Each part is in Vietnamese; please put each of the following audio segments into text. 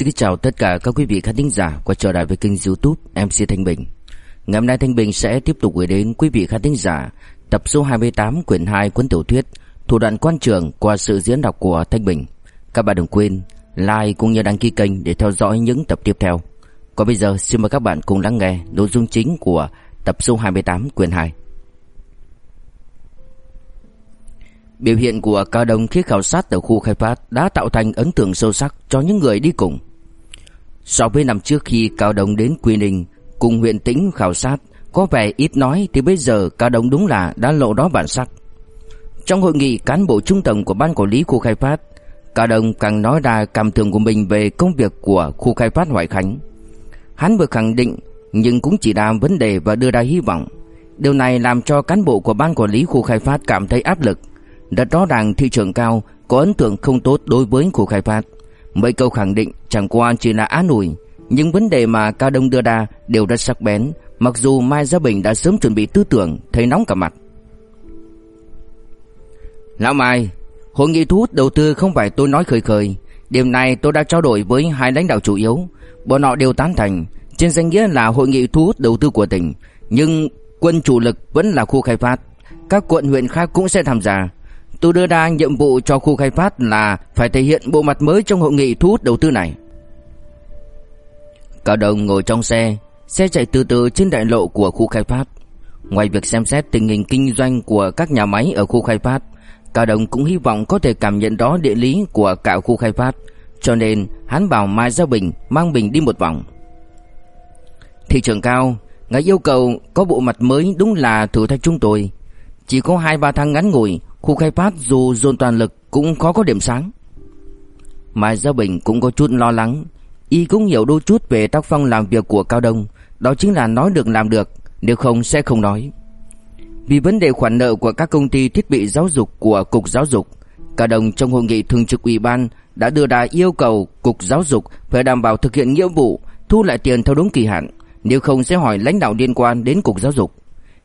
Xin chào tất cả các quý vị khán thính giả quay trở lại với kênh youtube MC Thanh Bình. Ngày hôm nay Thanh Bình sẽ tiếp tục gửi đến quý vị khán thính giả Tập số 28 quyển 2 cuốn tiểu thuyết Thủ đoạn quan trường qua sự diễn đọc của Thanh Bình. Các bạn đừng quên like cũng như đăng ký kênh để theo dõi những tập tiếp theo. Còn bây giờ, xin mời các bạn cùng lắng nghe nội dung chính của tập số 28 quyển 2 Biểu hiện của Cao đồng khi khảo sát ở khu khai phát đã tạo thành ấn tượng sâu sắc cho những người đi cùng. So với năm trước khi Cao Đông đến Quy Ninh cùng huyện Tĩnh khảo sát có vẻ ít nói thì bây giờ Cao Đông đúng là đã lộ đó bản sắc. Trong hội nghị cán bộ trung tầng của ban quản lý khu khai phát, Cao Đông càng nói ra cảm tưởng của mình về công việc của khu khai phát Hoài Khánh. Hắn vừa khẳng định nhưng cũng chỉ đàm vấn đề và đưa ra hy vọng. Điều này làm cho cán bộ của ban quản lý khu khai phát cảm thấy áp lực rất rõ ràng thị trường cao có ấn tượng không tốt đối với khu khai phát. Mấy câu khẳng định chẳng qua chỉ là án ủi, nhưng vấn đề mà Cao Đông đưa ra đều rất sắc bén, mặc dù Mai Gia Bình đã sớm chuẩn bị tư tưởng, thấy nóng cả mặt. Lão Mai, hội nghị thu hút đầu tư không phải tôi nói khơi khơi, điểm này tôi đã trao đổi với hai lãnh đạo chủ yếu, bọn họ đều tán thành, trên danh nghĩa là hội nghị thu hút đầu tư của tỉnh, nhưng quân chủ lực vẫn là khu khai phát, các quận huyện khác cũng sẽ tham gia. Tôi đưa ra nhiệm vụ cho khu khai phát là phải thể hiện bộ mặt mới trong hội nghị thu hút đầu tư này. Cao Đồng ngồi trong xe, xe chạy từ từ trên đại lộ của khu khai phát. Ngoài việc xem xét tình hình kinh doanh của các nhà máy ở khu khai phát, Cao Đồng cũng hy vọng có thể cảm nhận rõ địa lý của cả khu khai phát, cho nên hắn bảo Mai Gia Bình mang Bình đi một vòng. Thị trường cao, ngài yêu cầu có bộ mặt mới đúng là thử thách chúng tôi. Chỉ có 2-3 tháng ngắn ngủi, Khu khai phát dù dồn toàn lực cũng khó có điểm sáng. Mai Gia Bình cũng có chút lo lắng, y cũng hiểu đôi chút về tác phong làm việc của Cao Đông, đó chính là nói được làm được, nếu không sẽ không nói. Vì vấn đề khoản nợ của các công ty thiết bị giáo dục của Cục Giáo dục, Cao Đông trong hội nghị thường trực ủy ban đã đưa ra yêu cầu Cục Giáo dục phải đảm bảo thực hiện nghĩa vụ thu lại tiền theo đúng kỳ hạn, nếu không sẽ hỏi lãnh đạo liên quan đến Cục Giáo dục.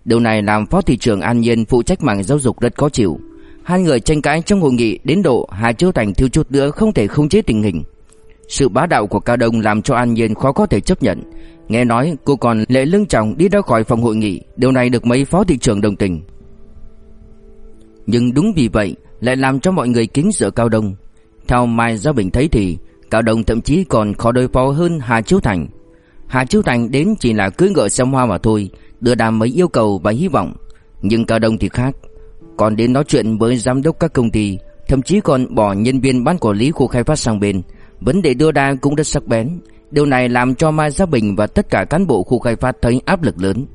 Điều này làm Phó thị trưởng An Nhiên phụ trách mảng giáo dục rất khó chịu. Hai người tranh cãi trong hội nghị đến độ Hà Chiêu Thành thiếu chút nữa không thể khống chế tình hình. Sự bá đạo của Cao Đông làm cho An Nhiên khó có thể chấp nhận. Nghe nói cô còn lệ lưng chồng đi ra khỏi phòng hội nghị, điều này được mấy phó thị trưởng đồng tình. Nhưng đúng vì vậy lại làm cho mọi người kính sợ Cao Đông. Theo Mai Gia Bình thấy thì Cao Đông thậm chí còn khó đối phó hơn Hà Chiếu Thành. Hà Chiếu Thành đến chỉ là cưỡi ngựa xem hoa mà thôi, đưa ra mấy yêu cầu và hy vọng, nhưng Cao Đông thì khác, còn đến nói chuyện với giám đốc các công ty, thậm chí còn bỏ nhân viên ban quản lý khu khai phát sang bên, vấn đề đưa ra cũng rất sắc bén. Điều này làm cho Mai Gia Bình và tất cả cán bộ khu khai phát thấy áp lực lớn.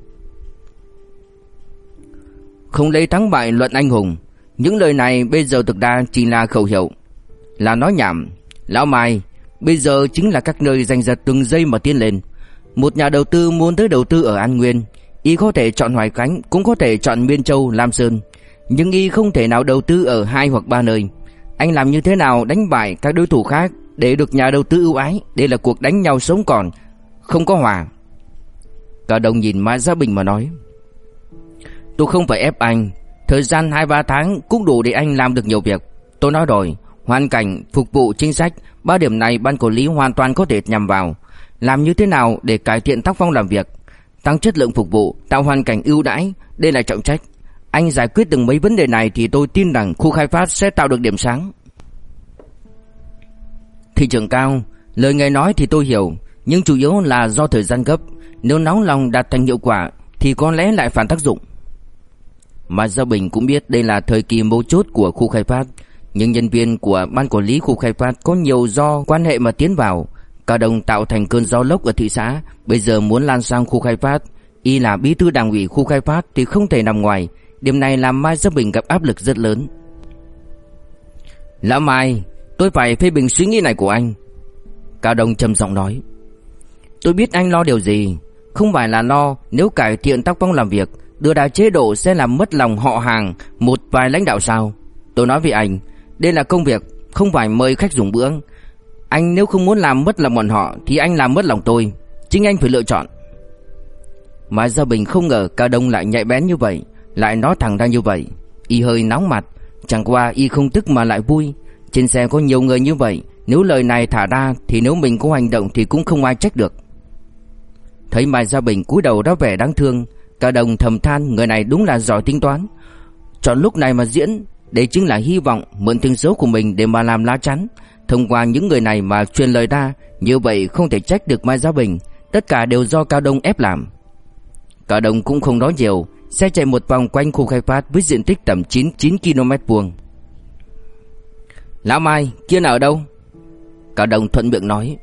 Không lấy thắng bại luận anh hùng, những lời này bây giờ thực ra chỉ là khẩu hiệu, là nói nhảm. Lão Mai, bây giờ chính là các nơi giành giật từng giây mà tiến lên. Một nhà đầu tư muốn tới đầu tư ở An Nguyên, y có thể chọn Hoài Khánh, cũng có thể chọn Miên Châu, Lam Sơn, nhưng y không thể nào đầu tư ở hai hoặc ba nơi. Anh làm như thế nào đánh bại các đối thủ khác để được nhà đầu tư ưu ái? Đây là cuộc đánh nhau sống còn, không có hòa. Cả đồng nhìn Mã Gia Bình mà nói. Tôi không phải ép anh, thời gian 2-3 tháng cũng đủ để anh làm được nhiều việc. Tôi nói rồi, hoàn cảnh, phục vụ chính sách, ba điểm này ban quản lý hoàn toàn có thể nhằm vào. Làm như thế nào để cải thiện tác phong làm việc, tăng chất lượng phục vụ, tạo hoàn cảnh ưu đãi, đây là trọng trách. Anh giải quyết từng mấy vấn đề này thì tôi tin rằng khu khai phát sẽ tạo được điểm sáng. Thị trường cao, lời ngài nói thì tôi hiểu, nhưng chủ yếu là do thời gian gấp, nếu nóng lòng đạt thành hiệu quả thì có lẽ lại phản tác dụng. Mà Gia Bình cũng biết đây là thời kỳ mấu chốt của khu khai phát, nhưng nhân viên của ban quản lý khu khai phát có nhiều do quan hệ mà tiến vào, Cao Đông tạo thành cơn gió lốc ở thị xã, bây giờ muốn lan sang khu khai phát, y là bí thư đảng ủy khu khai phát thì không thể nằm ngoài, điểm này làm Mai Gia Bình gặp áp lực rất lớn. Lão Mai, tôi phải phê bình suy nghĩ này của anh. Cao Đông trầm giọng nói. Tôi biết anh lo điều gì, không phải là lo nếu cải thiện tác phong làm việc, đưa ra chế độ sẽ làm mất lòng họ hàng một vài lãnh đạo sao? Tôi nói với anh, đây là công việc, không phải mời khách dùng bữa, anh nếu không muốn làm mất lòng bọn họ, Thì anh làm mất lòng tôi. Chính anh phải lựa chọn. Mà Gia Bình không ngờ Cao Đông lại nhạy bén như vậy, Lại nói thẳng ra như vậy. Y hơi nóng mặt, Chẳng qua Y không tức mà lại vui. Trên xe có nhiều người như vậy, Nếu lời này thả ra Thì nếu mình có hành động thì cũng không ai trách được. Thấy Mai Gia Bình cúi đầu đó vẻ đáng thương Cả đồng thầm than người này đúng là giỏi tính toán. Chọn lúc này mà diễn, Đây chính là hy vọng mượn tiếng xấu của mình để mà làm lá chắn. Thông qua những người này mà truyền lời ra Như vậy không thể trách được Mai Gia Bình. Tất cả đều do Cao Đông ép làm. Cao Đông cũng không nói nhiều Xe chạy một vòng quanh khu khai phát với diện tích tầm 99 km vuông. Lão Mai, kia ở đâu? Cao Đông thuận miệng nói.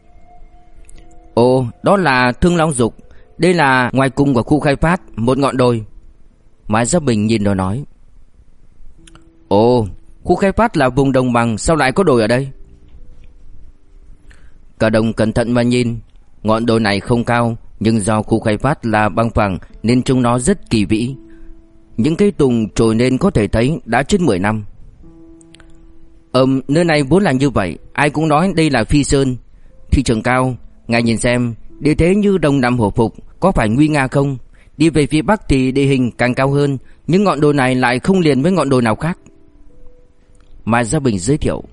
Ồ, đó là Thương Long Dục. Đây là ngoài cung của khu khai phát Một ngọn đồi. Mai Gia Bình nhìn rồi nói. Ồ, khu khai phát là vùng đồng bằng Sao lại có đồi ở đây? Cả đồng cẩn thận mà nhìn. Ngọn đồi này không cao Nhưng do khu khai phát là băng phẳng Nên trông nó rất kỳ vĩ. Những cây tùng trồi lên có thể thấy Đã trên 10 năm. Ừm, nơi này vốn là như vậy Ai cũng nói đây là phi sơn. Thị trường cao, ngài nhìn xem Địa thế như đồng nằm hổ phục Có phải nguy nga không? Đi về phía bắc thì địa hình càng cao hơn Nhưng ngọn đồi này lại không liền với ngọn đồi nào khác. Mai Gia Bình giới thiệu.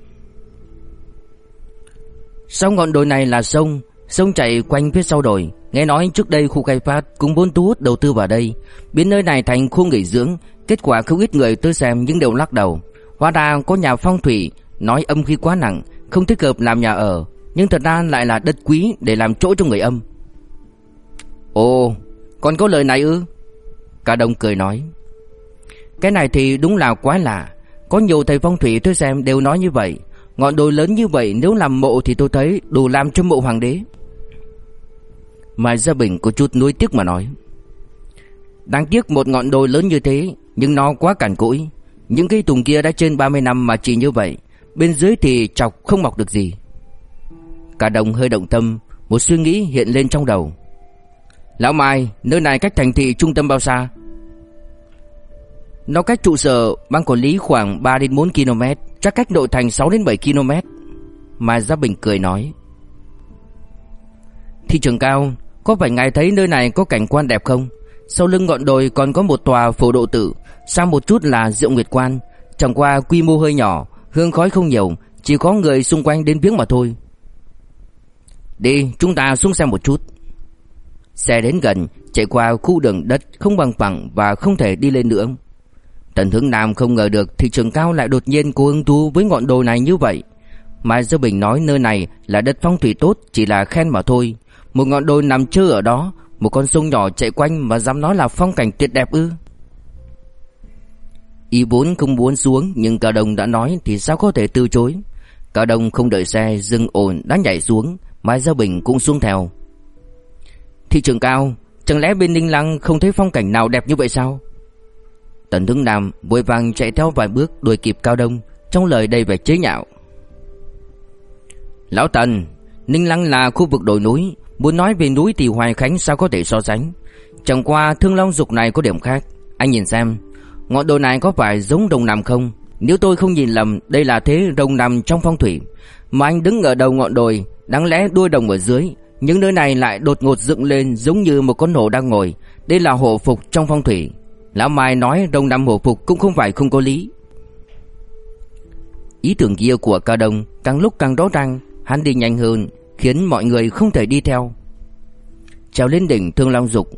Sau ngọn đồi này là sông Sông chảy quanh phía sau đồi. Nghe nói trước đây khu khai phát cũng muốn thu hút đầu tư vào đây. Biến nơi này thành khu nghỉ dưỡng, Kết quả không ít người tới xem nhưng đều lắc đầu. Hóa ra có nhà phong thủy, Nói âm khí quá nặng, Không thích hợp làm nhà ở. Nhưng thật ra lại là đất quý để làm chỗ cho người âm. Ồ, Còn có lời này ư? Cả đồng cười nói. Cái này thì đúng là quá lạ. Có nhiều thầy phong thủy tôi xem đều nói như vậy. Ngọn đồi lớn như vậy nếu làm mộ thì tôi thấy đủ làm cho mộ hoàng đế. Mai Gia Bình có chút nuối tiếc mà nói. Đáng tiếc một ngọn đồi lớn như thế, Nhưng nó quá cằn cỗi. Những cây tùng kia đã trên 30 năm mà chỉ như vậy, Bên dưới thì chọc không mọc được gì. Cả đồng hơi động tâm, Một suy nghĩ hiện lên trong đầu. Lão Mai, Nơi này cách thành thị trung tâm bao xa? Nó cách trụ sở Ban quản lý khoảng 3 đến 4 km Chắc cách nội thành 6 đến 7 km Mai Gia Bình cười nói. Thị trường cao, Có phải ngài thấy nơi này có cảnh quan đẹp không? Sau lưng ngọn đồi còn có một tòa phổ độ tử Xa một chút là Diệu Nguyệt Quan. Chẳng qua quy mô hơi nhỏ, Hương khói không nhiều, Chỉ có người xung quanh đến viếng mà thôi. Đi, chúng ta xuống xem một chút. Xe đến gần, Chạy qua khu đường đất không bằng phẳng Và không thể đi lên nữa. Trần Hướng Nam không ngờ được thị trường cao lại đột nhiên có ứng thú với ngọn đồi này như vậy. Mai Dư Bình nói nơi này là đất phong thủy tốt chỉ là khen mà thôi. Một ngọn đồi nằm trơ ở đó, một con sông nhỏ chạy quanh mà dám nói là phong cảnh tuyệt đẹp ư? Ý vốn không muốn xuống nhưng Cao Đông đã nói thì sao có thể từ chối. Cao Đông không đợi xe dừng ổn đã nhảy xuống, Mai Gia Bình cũng xuống theo. Thị trường cao, chẳng lẽ bên Ninh Lăng không thấy phong cảnh nào đẹp như vậy sao? Tần Tướng Nam vội vàng chạy theo vài bước đuổi kịp Cao Đông, trong lời đầy vẻ chế nhạo. Lão Tần, Ninh Lăng là khu vực đồi núi, muốn nói về núi thì Hoài Khánh sao có thể so sánh. Chẳng qua Thương Long Dục này có điểm khác, anh nhìn xem, ngọn đồi này có phải giống đồng nằm không? Nếu tôi không nhìn lầm, đây là thế đồng nằm trong phong thủy, mà anh đứng ở đầu ngọn đồi, đáng lẽ đuôi đồng ở dưới, những nơi này lại đột ngột dựng lên giống như một con hổ đang ngồi, đây là hổ phục trong phong thủy. Lão Mai nói đông nam hồ phục cũng không phải không có lý. Ý tưởng kia của Cao Đông càng lúc càng rõ ràng, Hắn đi nhanh hơn, Khiến mọi người không thể đi theo. Trèo lên đỉnh Thương Long Dục,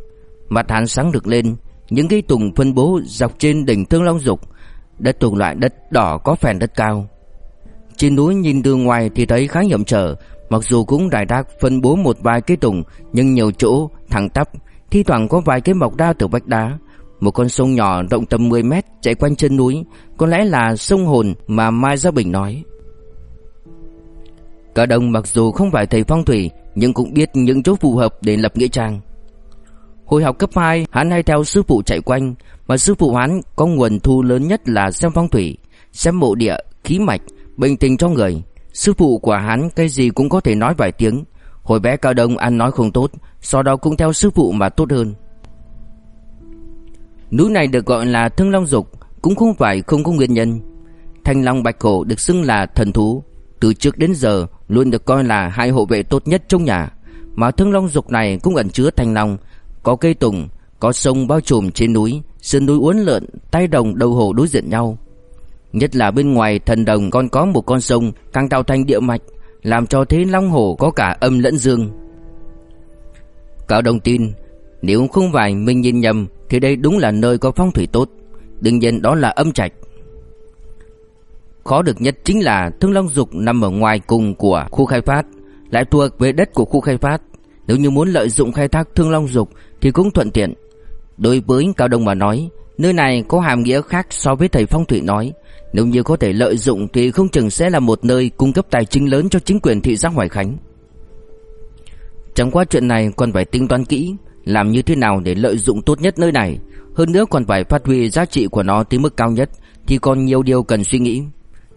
Mặt hắn sáng được lên, Những cây tùng phân bố dọc trên đỉnh Thương Long Dục, Đất tùng loại đất đỏ có phèn đất cao. Trên núi nhìn từ ngoài thì thấy khá hiểm trở, Mặc dù cũng đại đác phân bố một vài cây tùng, Nhưng nhiều chỗ thẳng tắp, Thi thoảng có vài cái mọc ra từ vách đá một con sông nhỏ rộng tầm 10 mét chạy quanh chân núi Có lẽ là sông hồn mà Mai Gia Bình nói. Cả đồng mặc dù không phải thầy phong thủy Nhưng cũng biết những chỗ phù hợp để lập nghĩa trang. Hồi học cấp 2 Hắn hay theo sư phụ chạy quanh Mà sư phụ hắn có nguồn thu lớn nhất là xem phong thủy Xem mộ địa, khí mạch, bình tình cho người. Sư phụ của hắn cái gì cũng có thể nói vài tiếng. Hồi bé cao đông ăn nói không tốt Sau đó cũng theo sư phụ mà tốt hơn. Núi này được gọi là Thương Long Dục cũng không phải không có nguyên nhân. Thanh Long Bạch Hổ được xưng là thần thú, từ trước đến giờ luôn được coi là hai hộ vệ tốt nhất trong nhà. Mà Thương Long Dục này cũng ẩn chứa thanh long, có cây tùng, có sông bao trùm trên núi, sơn núi uốn lượn, tay đồng đầu hồ đối diện nhau. Nhất là bên ngoài thần đồng còn có một con sông càng tạo thành địa mạch, làm cho thế Long Hồ có cả âm lẫn dương. Cao Đông tin, nếu không phải mình nhìn nhầm thì đây đúng là nơi có phong thủy tốt, đương nhiên đó là âm trạch. Khó được nhất chính là Thương Long Dục nằm ở ngoài cùng của khu khai phát, lại thuộc về đất của khu khai phát. Nếu như muốn lợi dụng khai thác Thương Long Dục thì cũng thuận tiện. Đối với Cao Đông mà nói, nơi này có hàm nghĩa khác so với thầy phong thủy nói. Nếu như có thể lợi dụng thì không chừng sẽ là một nơi cung cấp tài chính lớn cho chính quyền thị xã Hoài Khánh. Chẳng qua chuyện này còn phải tính toán kỹ, làm như thế nào để lợi dụng tốt nhất nơi này, hơn nữa còn phải phát huy giá trị của nó tới mức cao nhất thì còn nhiều điều cần suy nghĩ.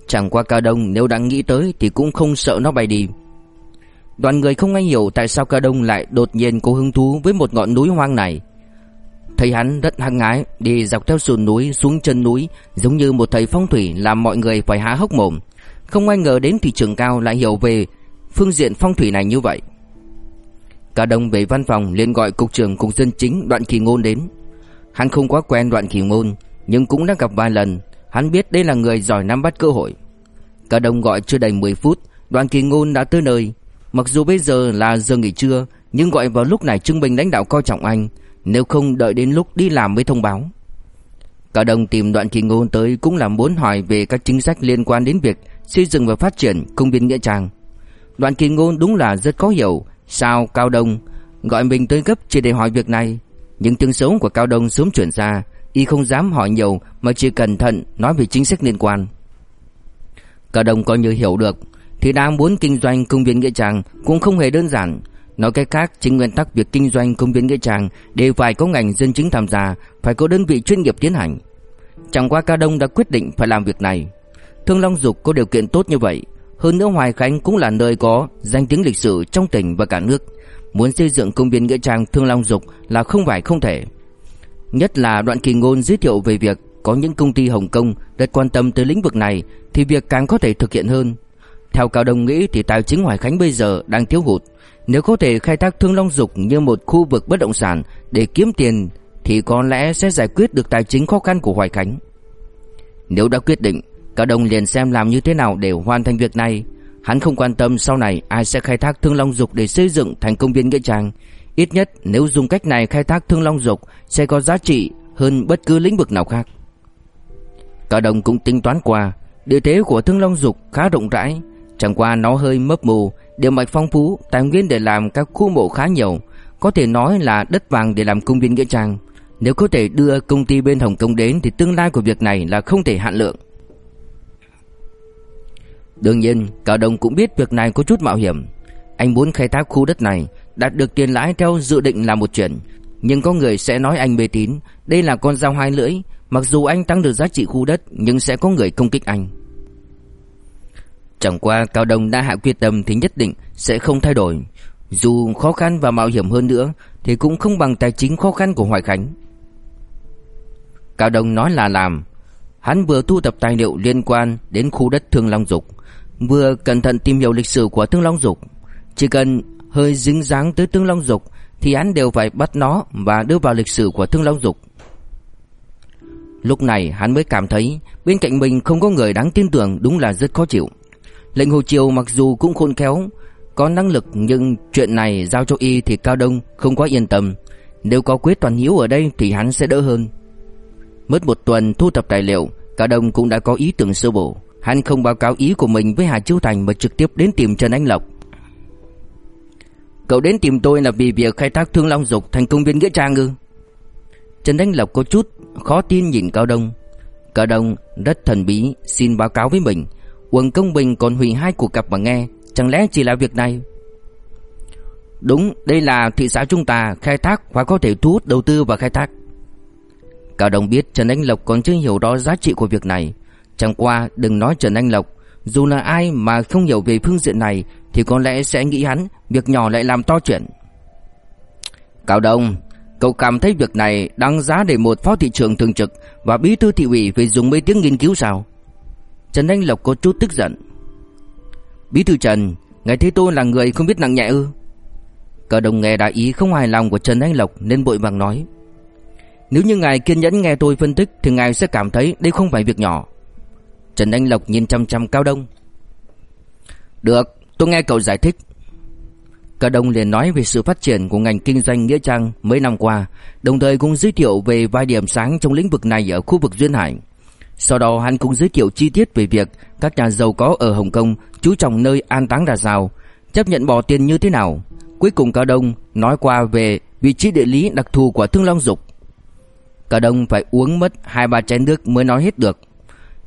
Chẳng qua Cao Đông nếu đã nghĩ tới thì cũng không sợ nó bay đi. Đoàn người không ai hiểu tại sao Cao Đông lại đột nhiên có hứng thú với một ngọn núi hoang này. Thấy hắn rất hăng ngái đi dọc theo sườn núi xuống chân núi giống như một thầy phong thủy làm mọi người phải há hốc mồm. Không ai ngờ đến thị trường cao lại hiểu về phương diện phong thủy này như vậy. Cả Đông về văn phòng liền gọi cục trưởng cục dân chính Đoạn Kỳ Ngôn đến. Hắn không quá quen Đoạn Kỳ Ngôn nhưng cũng đã gặp vài lần, hắn biết đây là người giỏi nắm bắt cơ hội. Cả Đông gọi chưa đầy 10 phút, Đoạn Kỳ Ngôn đã tới nơi. Mặc dù bây giờ là giờ nghỉ trưa, nhưng gọi vào lúc này Trương Bình lãnh đạo coi trọng anh, nếu không đợi đến lúc đi làm mới thông báo. Cả Đông tìm Đoạn Kỳ Ngôn tới cũng là muốn hỏi về các chính sách liên quan đến việc xây dựng và phát triển công viên nghĩa trang. Đoạn Kỳ Ngôn đúng là rất khó hiểu, Sao Cao Đông gọi mình tới gấp chỉ để hỏi việc này? Những tiếng xấu của Cao Đông sớm chuyển ra, Y không dám hỏi nhiều mà chỉ cẩn thận nói về chính sách liên quan. Cao Đông coi như hiểu được, Thì đang muốn kinh doanh công viên Nghĩa Trang cũng không hề đơn giản. Nói cách khác, chính nguyên tắc việc kinh doanh công viên Nghĩa Trang Đều phải có ngành dân chính tham gia, Phải có đơn vị chuyên nghiệp tiến hành. Chẳng qua Cao Đông đã quyết định phải làm việc này. Thương Long Dục có điều kiện tốt như vậy hơn nữa Hoài Khánh cũng là nơi có danh tiếng lịch sử trong tỉnh và cả nước. Muốn xây dựng công viên nghĩa trang Thương Long Dục là không phải không thể. Nhất là đoạn kỳ ngôn giới thiệu về việc có những công ty Hồng Kông rất quan tâm tới lĩnh vực này thì việc càng có thể thực hiện hơn. Theo Cao Đông nghĩ thì tài chính Hoài Khánh bây giờ đang thiếu hụt. Nếu có thể khai thác Thương Long Dục như một khu vực bất động sản để kiếm tiền thì có lẽ sẽ giải quyết được tài chính khó khăn của Hoài Khánh. Nếu đã quyết định Cao Đông liền xem làm như thế nào để hoàn thành việc này. Hắn không quan tâm sau này ai sẽ khai thác Thương Long Dục để xây dựng thành công viên nghĩa trang. Ít nhất nếu dùng cách này khai thác Thương Long Dục sẽ có giá trị hơn bất cứ lĩnh vực nào khác. Cao Đông cũng tính toán qua, địa thế của Thương Long Dục khá rộng rãi, chẳng qua nó hơi mấp mù, địa mạch phong phú, tài nguyên để làm các khu mộ khá nhiều, có thể nói là đất vàng để làm công viên nghĩa trang. Nếu có thể đưa công ty bên Hồng Kông đến thì tương lai của việc này là không thể hạn lượng. Đương nhiên, Cao đồng cũng biết việc này có chút mạo hiểm. Anh muốn khai thác khu đất này, đạt được tiền lãi theo dự định là một chuyện, nhưng có người sẽ nói anh mê tín, đây là con dao hai lưỡi, mặc dù anh tăng được giá trị khu đất nhưng sẽ có người công kích anh. Chẳng qua Cao Đông đã hạ quyết tâm thì nhất định sẽ không thay đổi, dù khó khăn và mạo hiểm hơn nữa thì cũng không bằng tài chính khó khăn của Hoài Khánh. Cao Đông nói là làm, hắn vừa thu thập tài liệu liên quan đến khu đất Thương Long Dục, vừa cẩn thận tìm hiểu lịch sử của Tương Long Dục. Chỉ cần hơi dính dáng tới Tương Long Dục thì hắn đều phải bắt nó và đưa vào lịch sử của Tương Long Dục. Lúc này hắn mới cảm thấy bên cạnh mình không có người đáng tin tưởng đúng là rất khó chịu. Lệnh Hồ Triều mặc dù cũng khôn khéo, có năng lực nhưng chuyện này giao cho y thì Cao Đông không quá yên tâm. Nếu có Quế Toàn Hiếu ở đây thì hắn sẽ đỡ hơn. Mất một tuần thu thập tài liệu, Cao Đông cũng đã có ý tưởng sơ bộ. Hắn không báo cáo ý của mình với Hà Chiêu Thành mà trực tiếp đến tìm Trần Anh Lộc. Cậu đến tìm tôi là vì việc khai thác Thương Long Dục thành công viên nghĩa trang ư? Trần Anh Lộc có chút khó tin nhìn Cao Đông. Cao Đông rất thần bí xin báo cáo với mình. Quần Công Bình còn hủy hai cuộc gặp mà nghe, chẳng lẽ chỉ là việc này? Đúng, đây là thị xã chúng ta khai thác và có thể thu hút đầu tư vào khai thác. Cao Đông biết Trần Anh Lộc còn chưa hiểu rõ giá trị của việc này, Chẳng qua, đừng nói Trần Anh Lộc. Dù là ai mà không hiểu về phương diện này, Thì có lẽ sẽ nghĩ hắn, Việc nhỏ lại làm to chuyện. Cao Đông, Cậu cảm thấy việc này đáng giá để một phó thị trưởng thường trực Và bí thư thị ủy phải dùng mấy tiếng nghiên cứu sao? Trần Anh Lộc có chút tức giận. Bí thư Trần, Ngài thấy tôi là người không biết nặng nhẹ ư? Cao Đông nghe đại ý không hài lòng của Trần Anh Lộc Nên bội vàng nói. Nếu như ngài kiên nhẫn nghe tôi phân tích Thì ngài sẽ cảm thấy đây không phải việc nhỏ. Trần Anh Lộc nhìn chăm chăm Cao Đông. Được, tôi nghe cậu giải thích. Cao Đông liền nói về sự phát triển của ngành kinh doanh nghĩa trang mấy năm qua, Đồng thời cũng giới thiệu về vài điểm sáng trong lĩnh vực này ở khu vực Duyên Hải. Sau đó hắn cũng giới thiệu chi tiết về việc các nhà giàu có ở Hồng Kông chú trọng nơi an táng ra sao Chấp nhận bỏ tiền như thế nào. Cuối cùng Cao Đông nói qua về vị trí địa lý đặc thù của Thương Long Dục. Cao Đông phải uống mất hai ba chén nước mới nói hết được.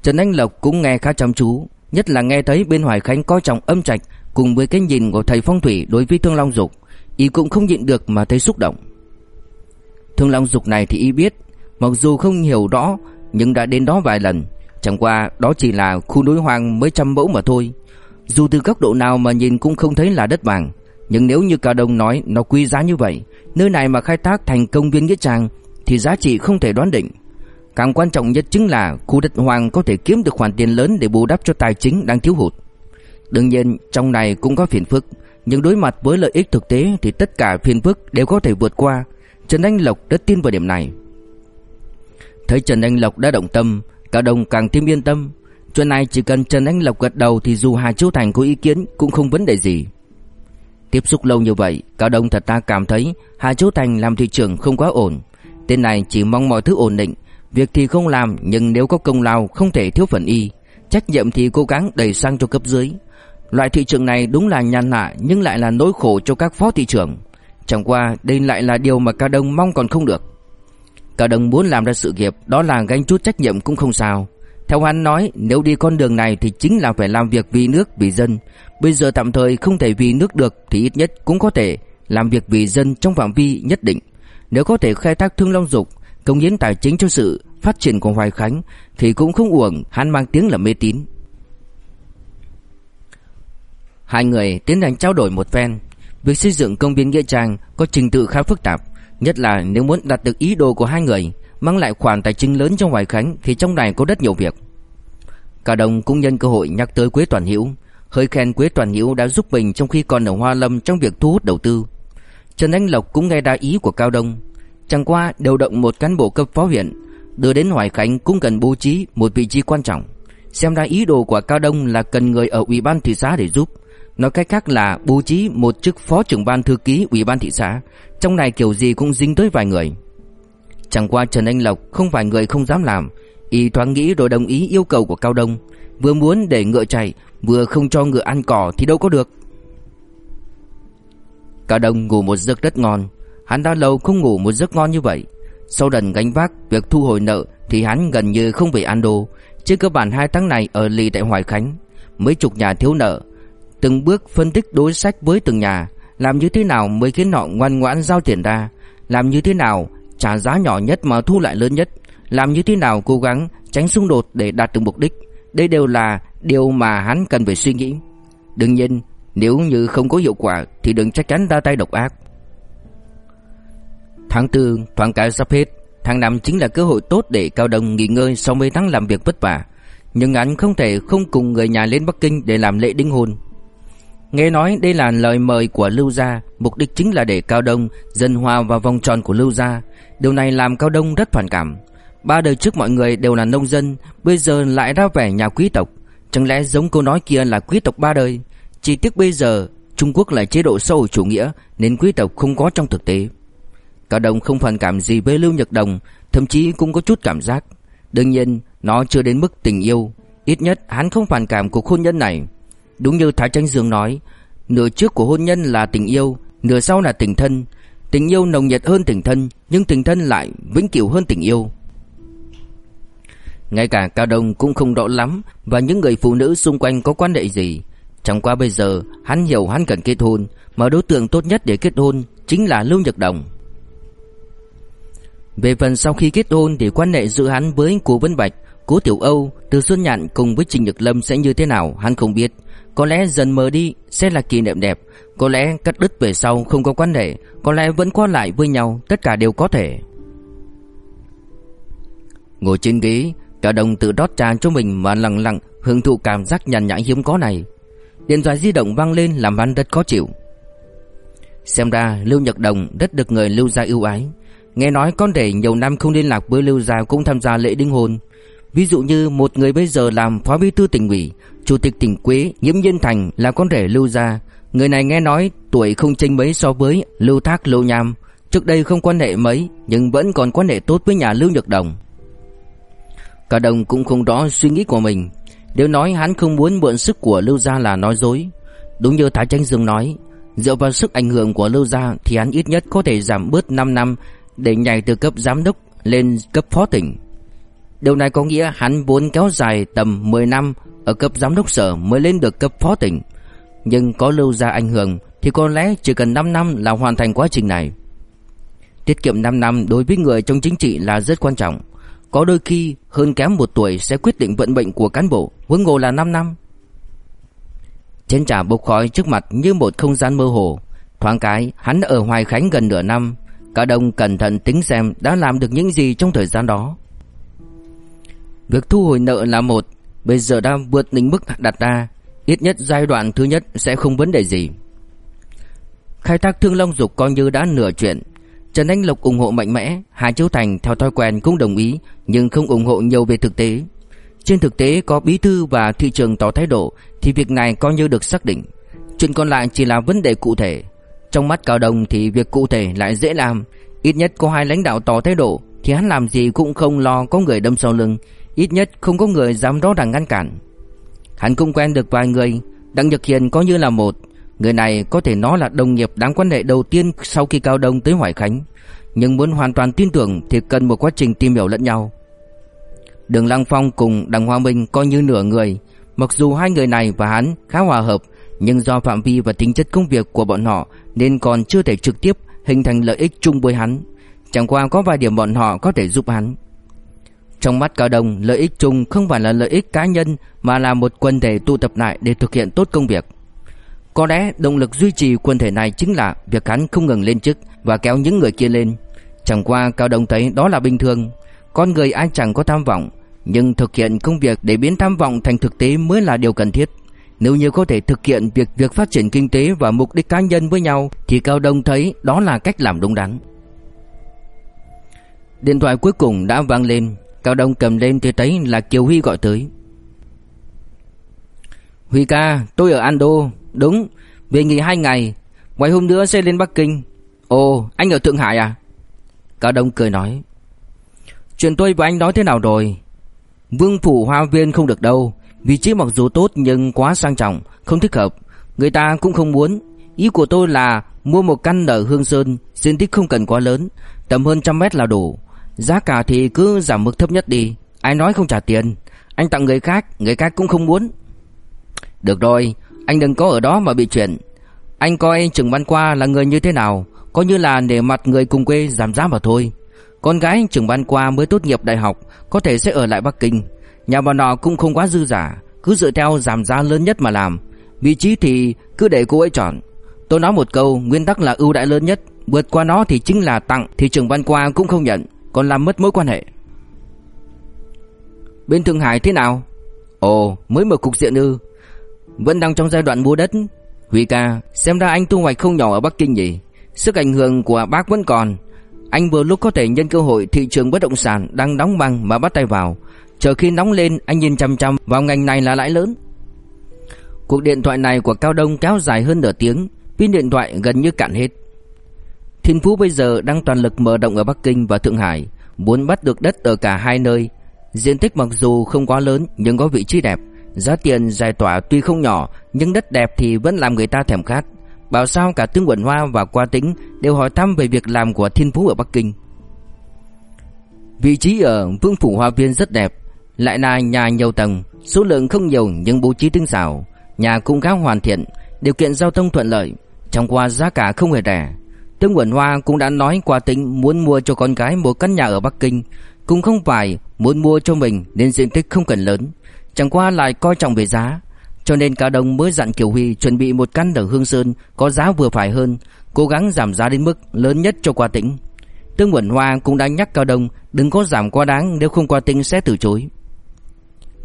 Trần Anh Lộc cũng nghe khá chăm chú, Nhất là nghe thấy bên Hoài Khánh coi trọng âm trạch Cùng với cái nhìn của thầy phong thủy đối với Thương Long Dục, Y cũng không nhịn được mà thấy xúc động. Thương Long Dục này thì Y biết, Mặc dù không hiểu rõ, Nhưng đã đến đó vài lần, Chẳng qua đó chỉ là khu núi hoang mấy trăm mẫu mà thôi. Dù từ góc độ nào mà nhìn cũng không thấy là đất vàng, Nhưng nếu như Cao Đông nói nó quý giá như vậy, Nơi này mà khai thác thành công viên nghĩa trang Thì giá trị không thể đoán định. Càng quan trọng nhất chính là khu đất hoang có thể kiếm được khoản tiền lớn để bù đắp cho tài chính đang thiếu hụt. Đương nhiên trong này cũng có phiền phức, nhưng đối mặt với lợi ích thực tế thì tất cả phiền phức đều có thể vượt qua. Trần Anh Lộc rất tin vào điểm này. Thấy Trần Anh Lộc đã động tâm, cả đồng càng thêm yên tâm. Chuyện này chỉ cần Trần Anh Lộc gật đầu thì dù Hà Châu Thành có ý kiến cũng không vấn đề gì. Tiếp xúc lâu như vậy, Cao Đông thật ta cảm thấy Hà Châu Thành làm thị trường không quá ổn. Tên này chỉ mong mọi thứ ổn định, Việc thì không làm, nhưng nếu có công lao, không thể thiếu phần y. Trách nhiệm thì cố gắng đẩy sang cho cấp dưới. Loại thị trường này đúng là nhàn hạ, nhưng lại là nỗi khổ cho các phó thị trưởng. Chẳng qua, đây lại là điều mà Cao Đông mong còn không được. Cao Đông muốn làm ra sự nghiệp, đó là gánh chút trách nhiệm cũng không sao. Theo hắn nói, nếu đi con đường này thì chính là phải làm việc vì nước, vì dân. Bây giờ tạm thời không thể vì nước được thì ít nhất cũng có thể làm việc vì dân trong phạm vi nhất định. Nếu có thể khai thác thương long dục công hiến tài chính cho sự phát triển của Hoài Khánh thì cũng không uổng hắn mang tiếng là mê tín. Hai người tiến hành trao đổi một phen. Việc xây dựng công viên nghĩa trang có trình tự khá phức tạp, nhất là nếu muốn đạt được ý đồ của hai người, mang lại khoản tài chính lớn cho Hoài Khánh thì trong này có rất nhiều việc. Cả đồng cũng nhân cơ hội nhắc tới Quế Toàn Hữu, hơi khen Quế Toàn Hữu đã giúp mình trong khi còn ở Hoa Lâm trong việc thu hút đầu tư. Trần Anh Lộc cũng nghe đa ý của Cao Đông, Chẳng qua, điều động một cán bộ cấp phó huyện, Đưa đến Hoài Khánh cũng cần bố trí một vị trí quan trọng. Xem ra ý đồ của Cao Đông là cần người ở ủy ban thị xã để giúp. Nói cách khác là bố trí một chức phó trưởng ban thư ký ủy ban thị xã. Trong này kiểu gì cũng dính tới vài người. Chẳng qua Trần Anh Lộc không phải người không dám làm. Y thoáng nghĩ rồi đồng ý yêu cầu của Cao Đông. Vừa muốn để ngựa chạy, Vừa không cho ngựa ăn cỏ thì đâu có được. Cao Đông ngủ một giấc rất ngon. Hắn đã lâu không ngủ một giấc ngon như vậy. Sau lần gánh vác việc thu hồi nợ Thì hắn gần như không về ăn đồ. Trên cơ bản hai tháng này ở lì tại Hoài Khánh, Mấy chục nhà thiếu nợ, Từng bước phân tích đối sách với từng nhà. Làm như thế nào mới khiến họ ngoan ngoãn giao tiền ra? Làm như thế nào trả giá nhỏ nhất mà thu lại lớn nhất? Làm như thế nào cố gắng tránh xung đột để đạt được mục đích? Đây đều là điều mà hắn cần phải suy nghĩ. Đương nhiên, nếu như không có hiệu quả Thì đừng trách hắn ra tay độc ác. Tháng tư, thoáng cái sắp hết. Tháng năm chính là cơ hội tốt để Cao Đông nghỉ ngơi sau mấy tháng làm việc vất vả. Nhưng anh không thể không cùng người nhà lên Bắc Kinh để làm lễ đính hôn. Nghe nói đây là lời mời của Lưu Gia, Mục đích chính là để Cao Đông dần hòa vào vòng tròn của Lưu Gia. Điều này làm Cao Đông rất phản cảm. Ba đời trước mọi người đều là nông dân, Bây giờ lại ra vẻ nhà quý tộc. Chẳng lẽ giống câu nói kia là quý tộc ba đời? Chỉ tiếc bây giờ Trung Quốc là chế độ xã hội chủ nghĩa, Nên quý tộc không có trong thực tế. Cao Đông không phản cảm gì với Lưu Nhật Đồng, Thậm chí cũng có chút cảm giác. Đương nhiên, nó chưa đến mức tình yêu. Ít nhất, hắn không phản cảm cuộc hôn nhân này. Đúng như Thái Tranh Dương nói, Nửa trước của hôn nhân là tình yêu, Nửa sau là tình thân. Tình yêu nồng nhiệt hơn tình thân, Nhưng tình thân lại vĩnh cửu hơn tình yêu. Ngay cả Cao Đông cũng không rõ lắm Và những người phụ nữ xung quanh có quan hệ gì. Chẳng qua bây giờ, Hắn hiểu hắn cần kết hôn, Mà đối tượng tốt nhất để kết hôn Chính là Lưu Nhật Đồng về phần sau khi kết hôn thì quan hệ giữa hắn với Cố Vân Bạch, Cố Tiểu Âu, Từ Xuân Nhạn cùng với Trình Nhược Lâm sẽ như thế nào hắn không biết. Có lẽ dần mờ đi sẽ là kỷ niệm đẹp, có lẽ cắt đứt về sau không có quan hệ, có lẽ vẫn qua lại với nhau, tất cả đều có thể. Ngồi trên ghế, cả đồng tự đót trà cho mình mà lặng lặng hưởng thụ cảm giác nhàn nhã hiếm có này. Điện thoại di động vang lên làm hắn rất khó chịu. Xem ra Lưu Nhật Đồng rất được người Lưu gia yêu ái Nghe nói con rể nhiều năm không liên lạc với Lưu Gia cũng tham gia lễ đính hôn Ví dụ như một người bây giờ làm phó bí thư tỉnh ủy, chủ tịch tỉnh Quế, Nhiễm Nhiên Thành là con rể Lưu Gia. Người này nghe nói tuổi không chênh mấy so với Lưu Thác Lưu Nham. Trước đây không quan hệ mấy nhưng vẫn còn quan hệ tốt với nhà Lưu Nhật Đồng. Cả đồng cũng không rõ suy nghĩ của mình. Nếu nói hắn không muốn mượn sức của Lưu Gia là nói dối. Đúng như Thái Tranh Dương nói, dựa vào sức ảnh hưởng của Lưu Gia thì hắn ít nhất có thể giảm bớt 5 năm để nhảy từ cấp giám đốc lên cấp phó tỉnh. Điều này có nghĩa hắn vốn kéo dài tầm 10 năm ở cấp giám đốc sở mới lên được cấp phó tỉnh. Nhưng có lưu ra ảnh hưởng thì có lẽ chỉ cần 5 năm là hoàn thành quá trình này. Tiết kiệm 5 năm đối với người trong chính trị là rất quan trọng. Có đôi khi hơn kém một tuổi sẽ quyết định vận mệnh của cán bộ, huống hồ là 5 năm. Trên trà bốc khói trước mặt như một không gian mơ hồ. Thoáng cái, hắn ở Hoài Khánh gần nửa năm. Cả đông cẩn thận tính xem đã làm được những gì trong thời gian đó. Việc thu hồi nợ là một, bây giờ đã vượt đỉnh mức đặt ra, ít nhất giai đoạn thứ nhất sẽ không vấn đề gì. Khai thác thương long dục coi như đã nửa chuyện. Trần Anh Lộc ủng hộ mạnh mẽ, Hà Châu Thành theo thói quen cũng đồng ý, nhưng không ủng hộ nhiều về thực tế. Trên thực tế có bí thư và thị trường tỏ thái độ thì việc này coi như được xác định. Chuyện còn lại chỉ là vấn đề cụ thể. Trong mắt Cao Đông thì việc cụ thể lại dễ làm, ít nhất có hai lãnh đạo tỏ thái độ thì hắn làm gì cũng không lo có người đâm sau lưng, Ít nhất không có người dám đó rằng ngăn cản. Hắn cũng quen được vài người Đặng Nhật Hiền có như là một. Người này có thể nói là đồng nghiệp đáng quan hệ đầu tiên Sau khi Cao Đông tới Hoài Khánh. Nhưng muốn hoàn toàn tin tưởng Thì cần một quá trình tìm hiểu lẫn nhau. Đường Lăng Phong cùng Đặng Hoa Minh Coi như nửa người. Mặc dù hai người này và hắn khá hòa hợp nhưng do phạm vi và tính chất công việc của bọn họ Nên còn chưa thể trực tiếp Hình thành lợi ích chung với hắn Chẳng qua có vài điểm bọn họ có thể giúp hắn trong mắt Cao Đông, lợi ích chung không phải là lợi ích cá nhân mà là một quần thể tụ tập lại để thực hiện tốt công việc. Có lẽ động lực duy trì quần thể này chính là việc hắn không ngừng lên chức và kéo những người kia lên. Chẳng qua Cao Đông thấy đó là bình thường. Con người ai chẳng có tham vọng, nhưng thực hiện công việc để biến tham vọng thành thực tế mới là điều cần thiết. Nếu như có thể thực hiện việc việc phát triển kinh tế và mục đích cá nhân với nhau thì Cao Đông thấy đó là cách làm đúng đắn. Điện thoại cuối cùng đã vang lên, Cao Đông cầm lên thì thấy là Kiều Huy gọi tới. Huy ca, tôi ở Ando, đúng, về nghỉ hai ngày, ngoài hôm nữa sẽ lên Bắc Kinh. Ồ, anh ở Thượng Hải à? Cao Đông cười nói. Chuyện tôi và anh nói thế nào rồi? Vương phủ hoa viên không được đâu, vị trí mặc dù tốt nhưng quá sang trọng, không thích hợp. Người ta cũng không muốn. Ý của tôi là mua một căn ở Hương Sơn, diện tích không cần quá lớn, tầm hơn trăm mét là đủ. Giá cả thì cứ giảm mức thấp nhất đi Ai nói không trả tiền Anh tặng người khác Người khác cũng không muốn Được rồi Anh đừng có ở đó mà bị chuyện Anh coi Trừng Văn Qua là người như thế nào Coi như là để mặt người cùng quê giảm giá mà thôi Con gái Trừng Văn Qua mới tốt nghiệp đại học Có thể sẽ ở lại Bắc Kinh Nhà bọn họ cũng không quá dư giả Cứ dựa theo giảm giá lớn nhất mà làm. Vị trí thì cứ để cô ấy chọn. Tôi nói một câu, Nguyên tắc là ưu đãi lớn nhất. Vượt qua nó thì chính là tặng, Thì trường Văn Qua cũng không nhận, còn làm mất mối quan hệ. Bên Thượng Hải thế nào? Ồ, mới mở cục diện ư. Vẫn đang trong giai đoạn mua đất. Huy ca, xem ra anh thu hoạch không nhỏ ở Bắc Kinh nhỉ. Sức ảnh hưởng của bác vẫn còn. Anh vừa lúc có thể nhân cơ hội thị trường bất động sản đang đóng băng mà bắt tay vào. Chờ khi nóng lên anh nhìn chăm chăm vào ngành này là lãi lớn Cuộc điện thoại này của Cao Đông kéo dài hơn nửa tiếng Pin điện thoại gần như cạn hết Thiên Phú bây giờ đang toàn lực mở rộng ở Bắc Kinh và Thượng Hải, muốn bắt được đất ở cả hai nơi. Diện tích mặc dù không quá lớn nhưng có vị trí đẹp, giá tiền giải tỏa tuy không nhỏ nhưng đất đẹp thì vẫn làm người ta thèm khát. Bảo sao cả Tương Quẩn Hoa và Qua Tĩnh đều hỏi thăm về việc làm của Thiên Phú ở Bắc Kinh. Vị trí ở Vương phủ Hoa Viên rất đẹp, lại là nhà nhiều tầng, số lượng không nhiều nhưng bố trí tinh xảo, nhà cũng khá hoàn thiện, điều kiện giao thông thuận lợi, trong qua giá cả không hề rẻ. Tương Quẩn Hoa cũng đã nói qua tính muốn mua cho con gái một căn nhà ở Bắc Kinh, cũng không phải muốn mua cho mình nên diện tích không cần lớn, chẳng qua lại coi trọng về giá, cho nên Cao Đông mới dặn Kiều Huy chuẩn bị một căn ở Hương Sơn có giá vừa phải hơn, cố gắng giảm giá đến mức lớn nhất cho Qua Tĩnh. Tương Quẩn Hoa cũng đã nhắc Cao Đông đừng có giảm quá đáng nếu không Qua Tĩnh sẽ từ chối.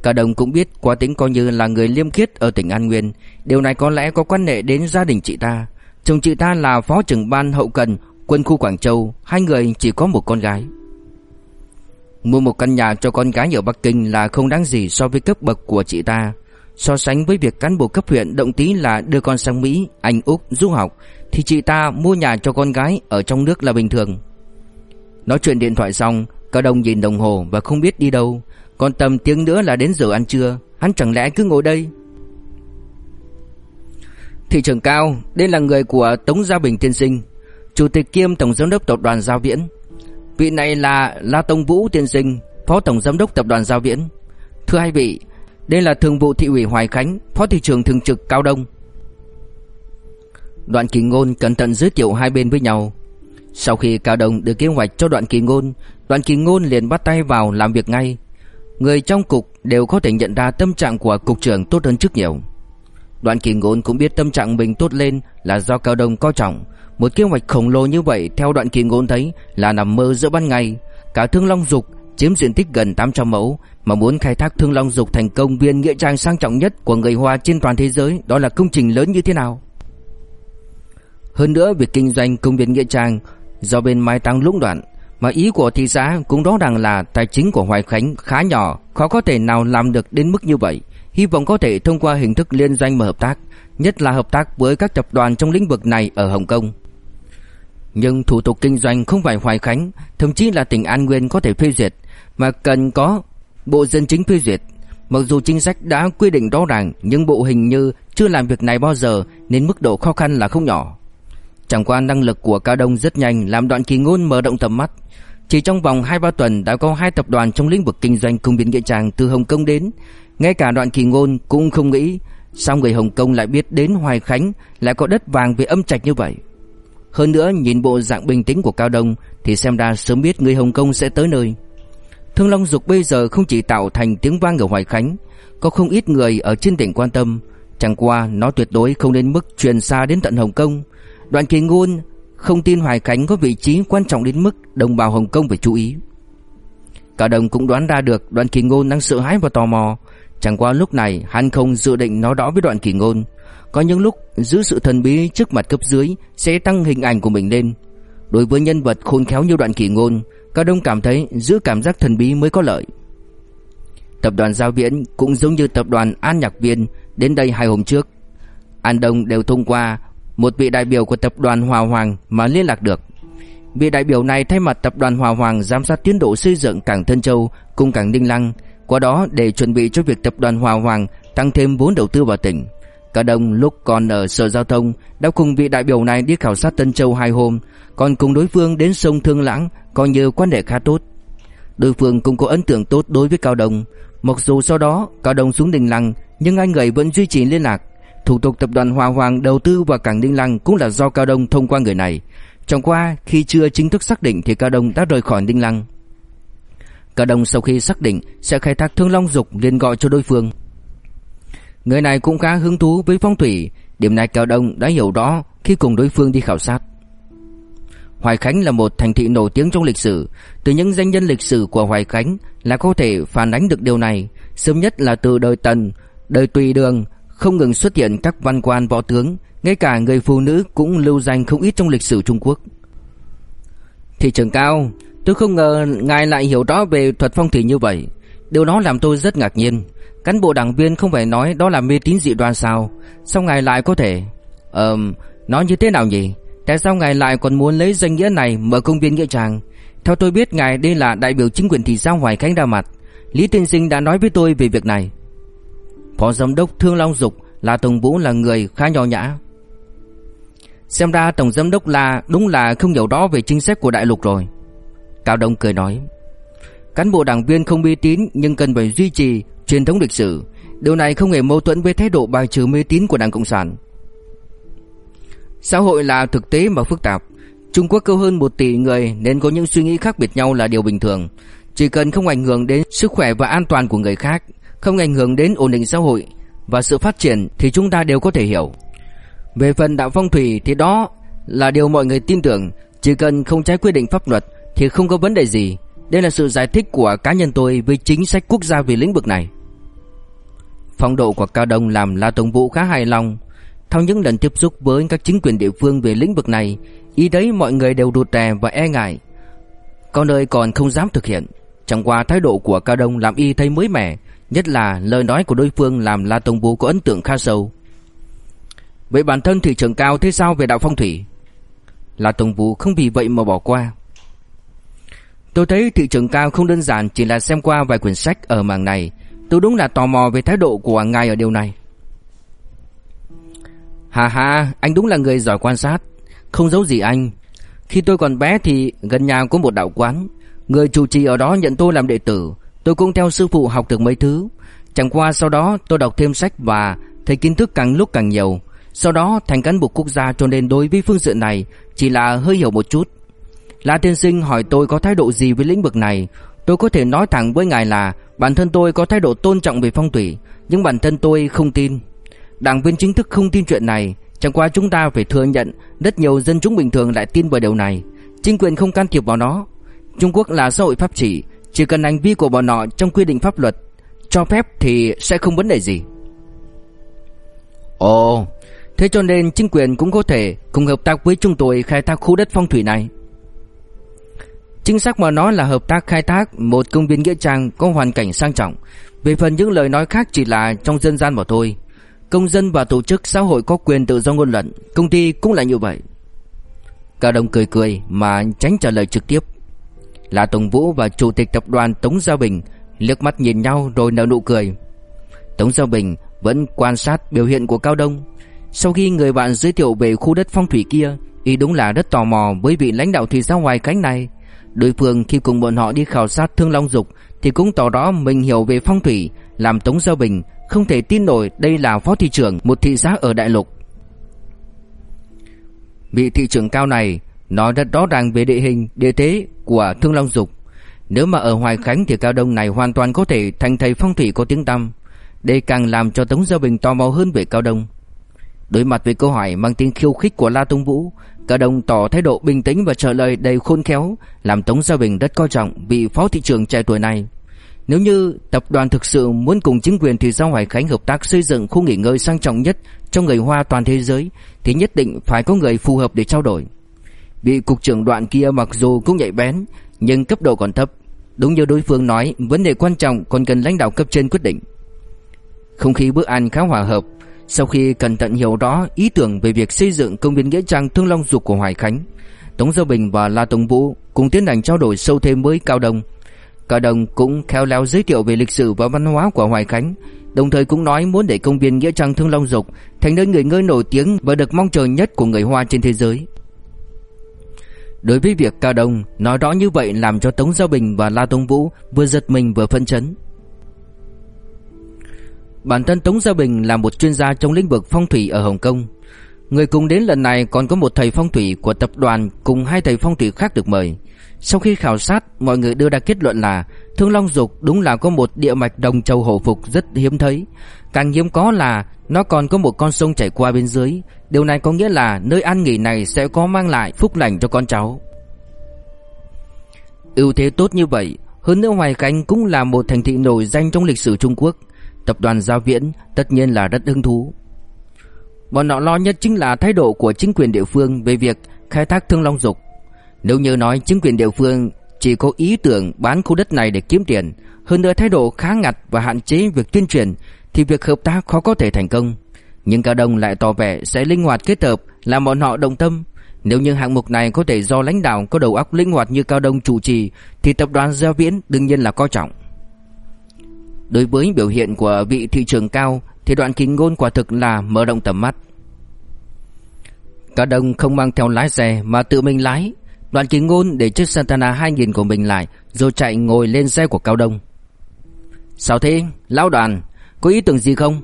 Cao Đồng cũng biết quá tính coi như là người liêm khiết ở tỉnh An Nguyên, điều này có lẽ có quan hệ đến gia đình chị ta. Chồng chị ta là phó trưởng ban hậu cần quân khu Quảng Châu, hai người chỉ có một con gái. Mua một căn nhà cho con gái ở Bắc Kinh là không đáng gì so với cấp bậc của chị ta. So sánh với việc cán bộ cấp huyện động tí là đưa con sang Mỹ, Anh Úc du học Thì chị ta mua nhà cho con gái ở trong nước là bình thường. Nói chuyện điện thoại xong Cao Đông nhìn đồng hồ và không biết đi đâu. Còn tầm tiếng nữa là đến giờ ăn trưa, Hắn chẳng lẽ cứ ngồi đây? Thị trưởng Cao, Đây là người của Tống Gia Bình tiên sinh, Chủ tịch kiêm Tổng Giám đốc Tập đoàn Giao Viễn. Vị này là La Tông Vũ tiên sinh, Phó Tổng Giám đốc Tập đoàn Giao Viễn. Thưa hai vị, Đây là Thường vụ Thị ủy Hoài Khánh, Phó Thị trưởng Thường trực Cao Đông. Đoạn kỳ ngôn cẩn thận giới thiệu hai bên với nhau. Sau khi Cao Đông được kế hoạch cho đoạn kỳ ngôn, Đoạn kỳ ngôn liền bắt tay vào làm việc ngay. Người trong cục đều có thể nhận ra tâm trạng của cục trưởng tốt hơn trước nhiều. Đoạn kỳ ngôn cũng biết tâm trạng mình tốt lên là do Cao Đông coi trọng. Một kế hoạch khổng lồ như vậy, theo đoạn kỳ ngôn thấy, là nằm mơ giữa ban ngày. Cả Thương Long Dục chiếm diện tích gần 800 mẫu, Mà muốn khai thác Thương Long Dục thành công viên nghĩa trang sang trọng nhất của người Hoa trên toàn thế giới, Đó là công trình lớn như thế nào? Hơn nữa, việc kinh doanh công viên nghĩa trang do bên Mai Tăng lũng đoạn mà ý của thị xã cũng rõ ràng là tài chính của Hoài Khánh khá nhỏ, khó có thể nào làm được đến mức như vậy. Hy vọng có thể thông qua hình thức liên danh mà hợp tác, nhất là hợp tác với các tập đoàn trong lĩnh vực này ở Hồng Kông. Nhưng thủ tục kinh doanh không phải Hoài Khánh, thậm chí là tỉnh An Nguyên có thể phê duyệt, mà cần có Bộ Dân Chính phê duyệt. Mặc dù chính sách đã quy định rõ ràng, nhưng Bộ hình như chưa làm việc này bao giờ nên mức độ khó khăn là không nhỏ. Chẳng qua năng lực của Cao Đông rất nhanh làm đoạn kỳ ngôn mở rộng tầm mắt. Chỉ trong vòng 2-3 tuần đã có hai tập đoàn trong lĩnh vực kinh doanh công viên nghĩa trang từ Hồng Kông đến. Ngay cả đoạn kỳ ngôn cũng không nghĩ sao người Hồng Kông lại biết đến Hoài Khánh lại có đất vàng về âm trạch như vậy. Hơn nữa nhìn bộ dạng bình tĩnh của Cao Đông thì xem ra sớm biết người Hồng Kông sẽ tới nơi. Thương Long Dục bây giờ không chỉ tạo thành tiếng vang ở Hoài Khánh, có không ít người ở trên tỉnh quan tâm, chẳng qua nó tuyệt đối không đến mức truyền xa đến tận Hồng Kông. Đoạn kỳ ngôn không tin Hoài Khánh có vị trí quan trọng đến mức đồng bào Hồng Kông phải chú ý. Cả đồng cũng đoán ra được đoạn kỳ ngôn đang sợ hãi và tò mò. Chẳng qua lúc này hắn không dự định nói rõ với đoạn kỳ ngôn. Có những lúc giữ sự thần bí trước mặt cấp dưới sẽ tăng hình ảnh của mình lên. Đối với nhân vật khôn khéo như đoạn kỳ ngôn, cả đông cảm thấy giữ cảm giác thần bí mới có lợi. Tập đoàn Giao Viễn cũng giống như tập đoàn An Nhạc Viên đến đây hai hôm trước. An Đông đều thông qua một vị đại biểu của tập đoàn Hòa Hoàng mà liên lạc được. Vị đại biểu này thay mặt tập đoàn Hòa Hoàng giám sát tiến độ xây dựng cảng Thân Châu cùng cảng Ninh Lăng, qua đó để chuẩn bị cho việc tập đoàn Hòa Hoàng tăng thêm vốn đầu tư vào tỉnh. Cả đồng lúc còn ở sở giao thông đã cùng vị đại biểu này đi khảo sát Tân Châu hai hôm, còn cùng đối phương đến sông Thương Lãng coi như quan hệ khá tốt. Đối phương cũng có ấn tượng tốt đối với Cao Đồng, mặc dù sau đó Cao Đồng xuống Đình Lăng nhưng hai người vẫn duy trì liên lạc. Thủ tục tập đoàn Hòa Hoàng đầu tư vào cảng Ninh Lăng cũng là do Cao Đông thông qua người này. Trong qua khi chưa chính thức xác định thì Cao Đông đã rời khỏi Ninh Lăng. Cao Đông sau khi xác định sẽ khai thác Thương Long Dục liền gọi cho đối phương. Người này cũng khá hứng thú với phong thủy, điểm này Cao Đông đã hiểu rõ khi cùng đối phương đi khảo sát. Hoài Khánh là một thành thị nổi tiếng trong lịch sử, từ những danh nhân lịch sử của Hoài Khánh là có thể phản ánh được điều này, sớm nhất là từ đời Tần, đời Tùy Đường không ngừng xuất hiện các văn quan võ tướng, ngay cả người phụ nữ cũng lưu danh không ít trong lịch sử Trung Quốc. Thị trường cao, tôi không ngờ ngài lại hiểu rõ về thuật phong thủy như vậy. Điều đó làm tôi rất ngạc nhiên. Cán bộ đảng viên không phải nói đó là mê tín dị đoan sao? Sao ngài lại có thể? Ờm, nói như thế nào nhỉ? Tại sao ngài lại còn muốn lấy danh nghĩa này mở công viên nghĩa trang? Theo tôi biết ngài đây là đại biểu chính quyền thị xã Hoài Khánh ra mặt. Lý Tiên Sinh đã nói với tôi về việc này. Phó giám đốc Thương Long Dục là Tùng Vũ là người khá nhỏ nhã. Xem ra tổng giám đốc là đúng là không hiểu rõ về chính sách của đại lục rồi. Cao Đông cười nói. Cán bộ đảng viên không uy tín nhưng cần phải duy trì truyền thống lịch sử. Điều này không hề mâu thuẫn với thái độ bài trừ mê tín của Đảng Cộng sản. Xã hội là thực tế mà phức tạp. Trung Quốc có hơn 1 tỷ người nên có những suy nghĩ khác biệt nhau là điều bình thường. Chỉ cần không ảnh hưởng đến sức khỏe và an toàn của người khác không ảnh hưởng đến ổn định xã hội và sự phát triển thì chúng ta đều có thể hiểu. Về phần đạo phong thủy thì đó là điều mọi người tin tưởng, chỉ cần không trái quy định pháp luật thì không có vấn đề gì. Đây là sự giải thích của cá nhân tôi với chính sách quốc gia về lĩnh vực này. Phong độ của Cao Đông làm La Tổng Vũ khá hài lòng. Theo những lần tiếp xúc với các chính quyền địa phương về lĩnh vực này, ý đấy mọi người đều rụt rè và e ngại. Có nơi còn không dám thực hiện. Chẳng qua thái độ của Cao Đông làm y thấy mới mẻ Nhất là lời nói của đối phương làm La Tông Vũ có ấn tượng khá sâu. Vậy bản thân thị trưởng Cao thế sao về đạo phong thủy? La Tông Vũ không vì vậy mà bỏ qua. Tôi thấy thị trường cao không đơn giản chỉ là xem qua vài quyển sách ở mảng này. Tôi đúng là tò mò về thái độ của ngài ở điều này. Hà hà, anh đúng là người giỏi quan sát. Không giấu gì anh. Khi tôi còn bé thì gần nhà có một đạo quán. Người chủ trì ở đó nhận tôi làm đệ tử. Tôi cũng theo sư phụ học được mấy thứ. Chẳng qua sau đó tôi đọc thêm sách và thấy kiến thức càng lúc càng nhiều. Sau đó thành cán bộ quốc gia cho nên đối với phương diện này Chỉ là hơi hiểu một chút. La tiên sinh hỏi tôi có thái độ gì với lĩnh vực này. Tôi có thể nói thẳng với ngài là Bản thân tôi có thái độ tôn trọng về phong thủy Nhưng bản thân tôi không tin. Đảng viên chính thức không tin chuyện này, Chẳng qua chúng ta phải thừa nhận Rất nhiều dân chúng bình thường lại tin vào điều này. Chính quyền không can thiệp vào nó. Trung Quốc là xã hội pháp trị chỉ cần hành vi của bọn họ trong quy định pháp luật Cho phép thì sẽ không vấn đề gì Ồ Thế cho nên chính quyền cũng có thể Cùng hợp tác với chúng tôi khai thác khu đất phong thủy này Chính xác mà nói là hợp tác khai thác một công viên nghĩa trang có hoàn cảnh sang trọng. Về phần những lời nói khác chỉ là trong dân gian mà thôi. Công dân và tổ chức xã hội có quyền tự do ngôn luận, công ty cũng là như vậy. Cao Đông cười cười mà tránh trả lời trực tiếp. Là Tổng Vũ và Chủ tịch tập đoàn Tống Gia Bình liếc mắt nhìn nhau rồi nở nụ cười. Tống Gia Bình vẫn quan sát biểu hiện của Cao Đông. Sau khi người bạn giới thiệu về khu đất phong thủy kia, y đúng là rất tò mò với vị lãnh đạo thị xã ngoài cánh này. Đối phương khi cùng bọn họ đi khảo sát Thương Long Dục thì cũng tỏ rõ mình hiểu về phong thủy, làm Tống gia Bình không thể tin nổi đây là phó thị trưởng một thị xã ở đại lục. Vị thị trưởng cao này nói rất rõ ràng về địa hình, địa thế của Thương Long Dục. Nếu mà ở Hoài Khánh thì Cao Đông này hoàn toàn có thể thành thầy phong thủy có tiếng tăm. Đây càng làm cho Tống Giao Bình tò mò hơn về Cao Đông. Đối mặt với câu hỏi mang tính khiêu khích của La Tung Vũ, cao đông tỏ thái độ bình tĩnh và trả lời đầy khôn khéo, làm Tống Gia Bình rất coi trọng vị phó thị trưởng trẻ tuổi này. Nếu như tập đoàn thực sự muốn cùng chính quyền thị xã Hoài Khánh hợp tác xây dựng khu nghỉ ngơi sang trọng nhất cho người Hoa toàn thế giới, thì nhất định phải có người phù hợp để trao đổi. Vị cục trưởng đoạn kia mặc dù cũng nhạy bén, nhưng cấp độ còn thấp. Đúng như đối phương nói, vấn đề quan trọng còn cần lãnh đạo cấp trên quyết định. Không khí bữa ăn khá hòa hợp, sau khi cẩn thận hiểu rõ ý tưởng về việc xây dựng công viên nghĩa trang Thương Long Dục của Hoài Khánh, Tống Giao Bình và La tùng Vũ cùng tiến hành trao đổi sâu thêm với Cao Đông. Cao Đông cũng khéo léo giới thiệu về lịch sử và văn hóa của Hoài Khánh, đồng thời cũng nói muốn để công viên nghĩa trang Thương Long Dục thành nơi người ngơi nổi tiếng và được mong chờ nhất của người Hoa trên thế giới. Đối với việc Cao Đông, nói rõ như vậy làm cho Tống Giao Bình và La Tông Vũ vừa giật mình vừa phân chấn. Bản thân Tống Gia Bình là một chuyên gia trong lĩnh vực phong thủy ở Hồng Kông. Người cùng đến lần này còn có một thầy phong thủy của tập đoàn cùng hai thầy phong thủy khác được mời. Sau khi khảo sát, mọi người đưa ra kết luận là Thương Long Dục đúng là có một địa mạch đồng châu hổ phục rất hiếm thấy. Càng hiếm có là nó còn có một con sông chảy qua bên dưới. Điều này có nghĩa là nơi an nghỉ này sẽ có mang lại phúc lành cho con cháu. Ưu thế tốt như vậy, hơn nữa Hoài Khánh cũng là một thành thị nổi danh trong lịch sử Trung Quốc. Tập đoàn Gia Viễn tất nhiên là rất hứng thú. Bọn họ lo nhất chính là thái độ của chính quyền địa phương về việc khai thác thương long dục. Nếu như nói chính quyền địa phương chỉ có ý tưởng bán khu đất này để kiếm tiền, hơn nữa thái độ khá ngặt và hạn chế việc tuyên truyền thì việc hợp tác khó có thể thành công. Nhưng Cao Đông lại tỏ vẻ sẽ linh hoạt kết hợp làm bọn họ đồng tâm. Nếu như hạng mục này có thể do lãnh đạo có đầu óc linh hoạt như Cao Đông chủ trì thì tập đoàn Gia Viễn đương nhiên là coi trọng. Đối với biểu hiện của vị thị trường cao Thì đoạn kính ngôn quả thực là mở rộng tầm mắt cao đông không mang theo lái xe Mà tự mình lái đoàn kỳ ngôn để chiếc Santana 2000 của mình lại, Rồi chạy ngồi lên xe của Cao Đông. Sao thế, Lão đoàn? Có ý tưởng gì không?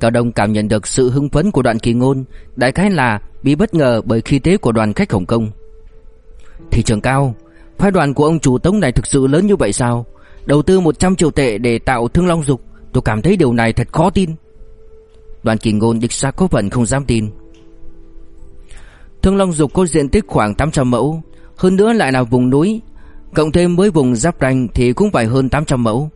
Cao Đông cảm nhận được sự hưng phấn của đoàn kỳ ngôn. Đại khái là bị bất ngờ bởi khí thế của đoàn khách Hồng Kông. Thị trường cao, Phái đoàn của ông chủ tống này thực sự lớn như vậy sao? Đầu tư 100 triệu tệ để tạo thương long dục, Tôi cảm thấy điều này thật khó tin. Đoàn kỳ ngôn địch xác có phần không dám tin. Thương long dục có diện tích khoảng 800 mẫu, Hơn nữa lại là vùng núi, Cộng thêm với vùng giáp ranh thì cũng phải hơn 800 mẫu.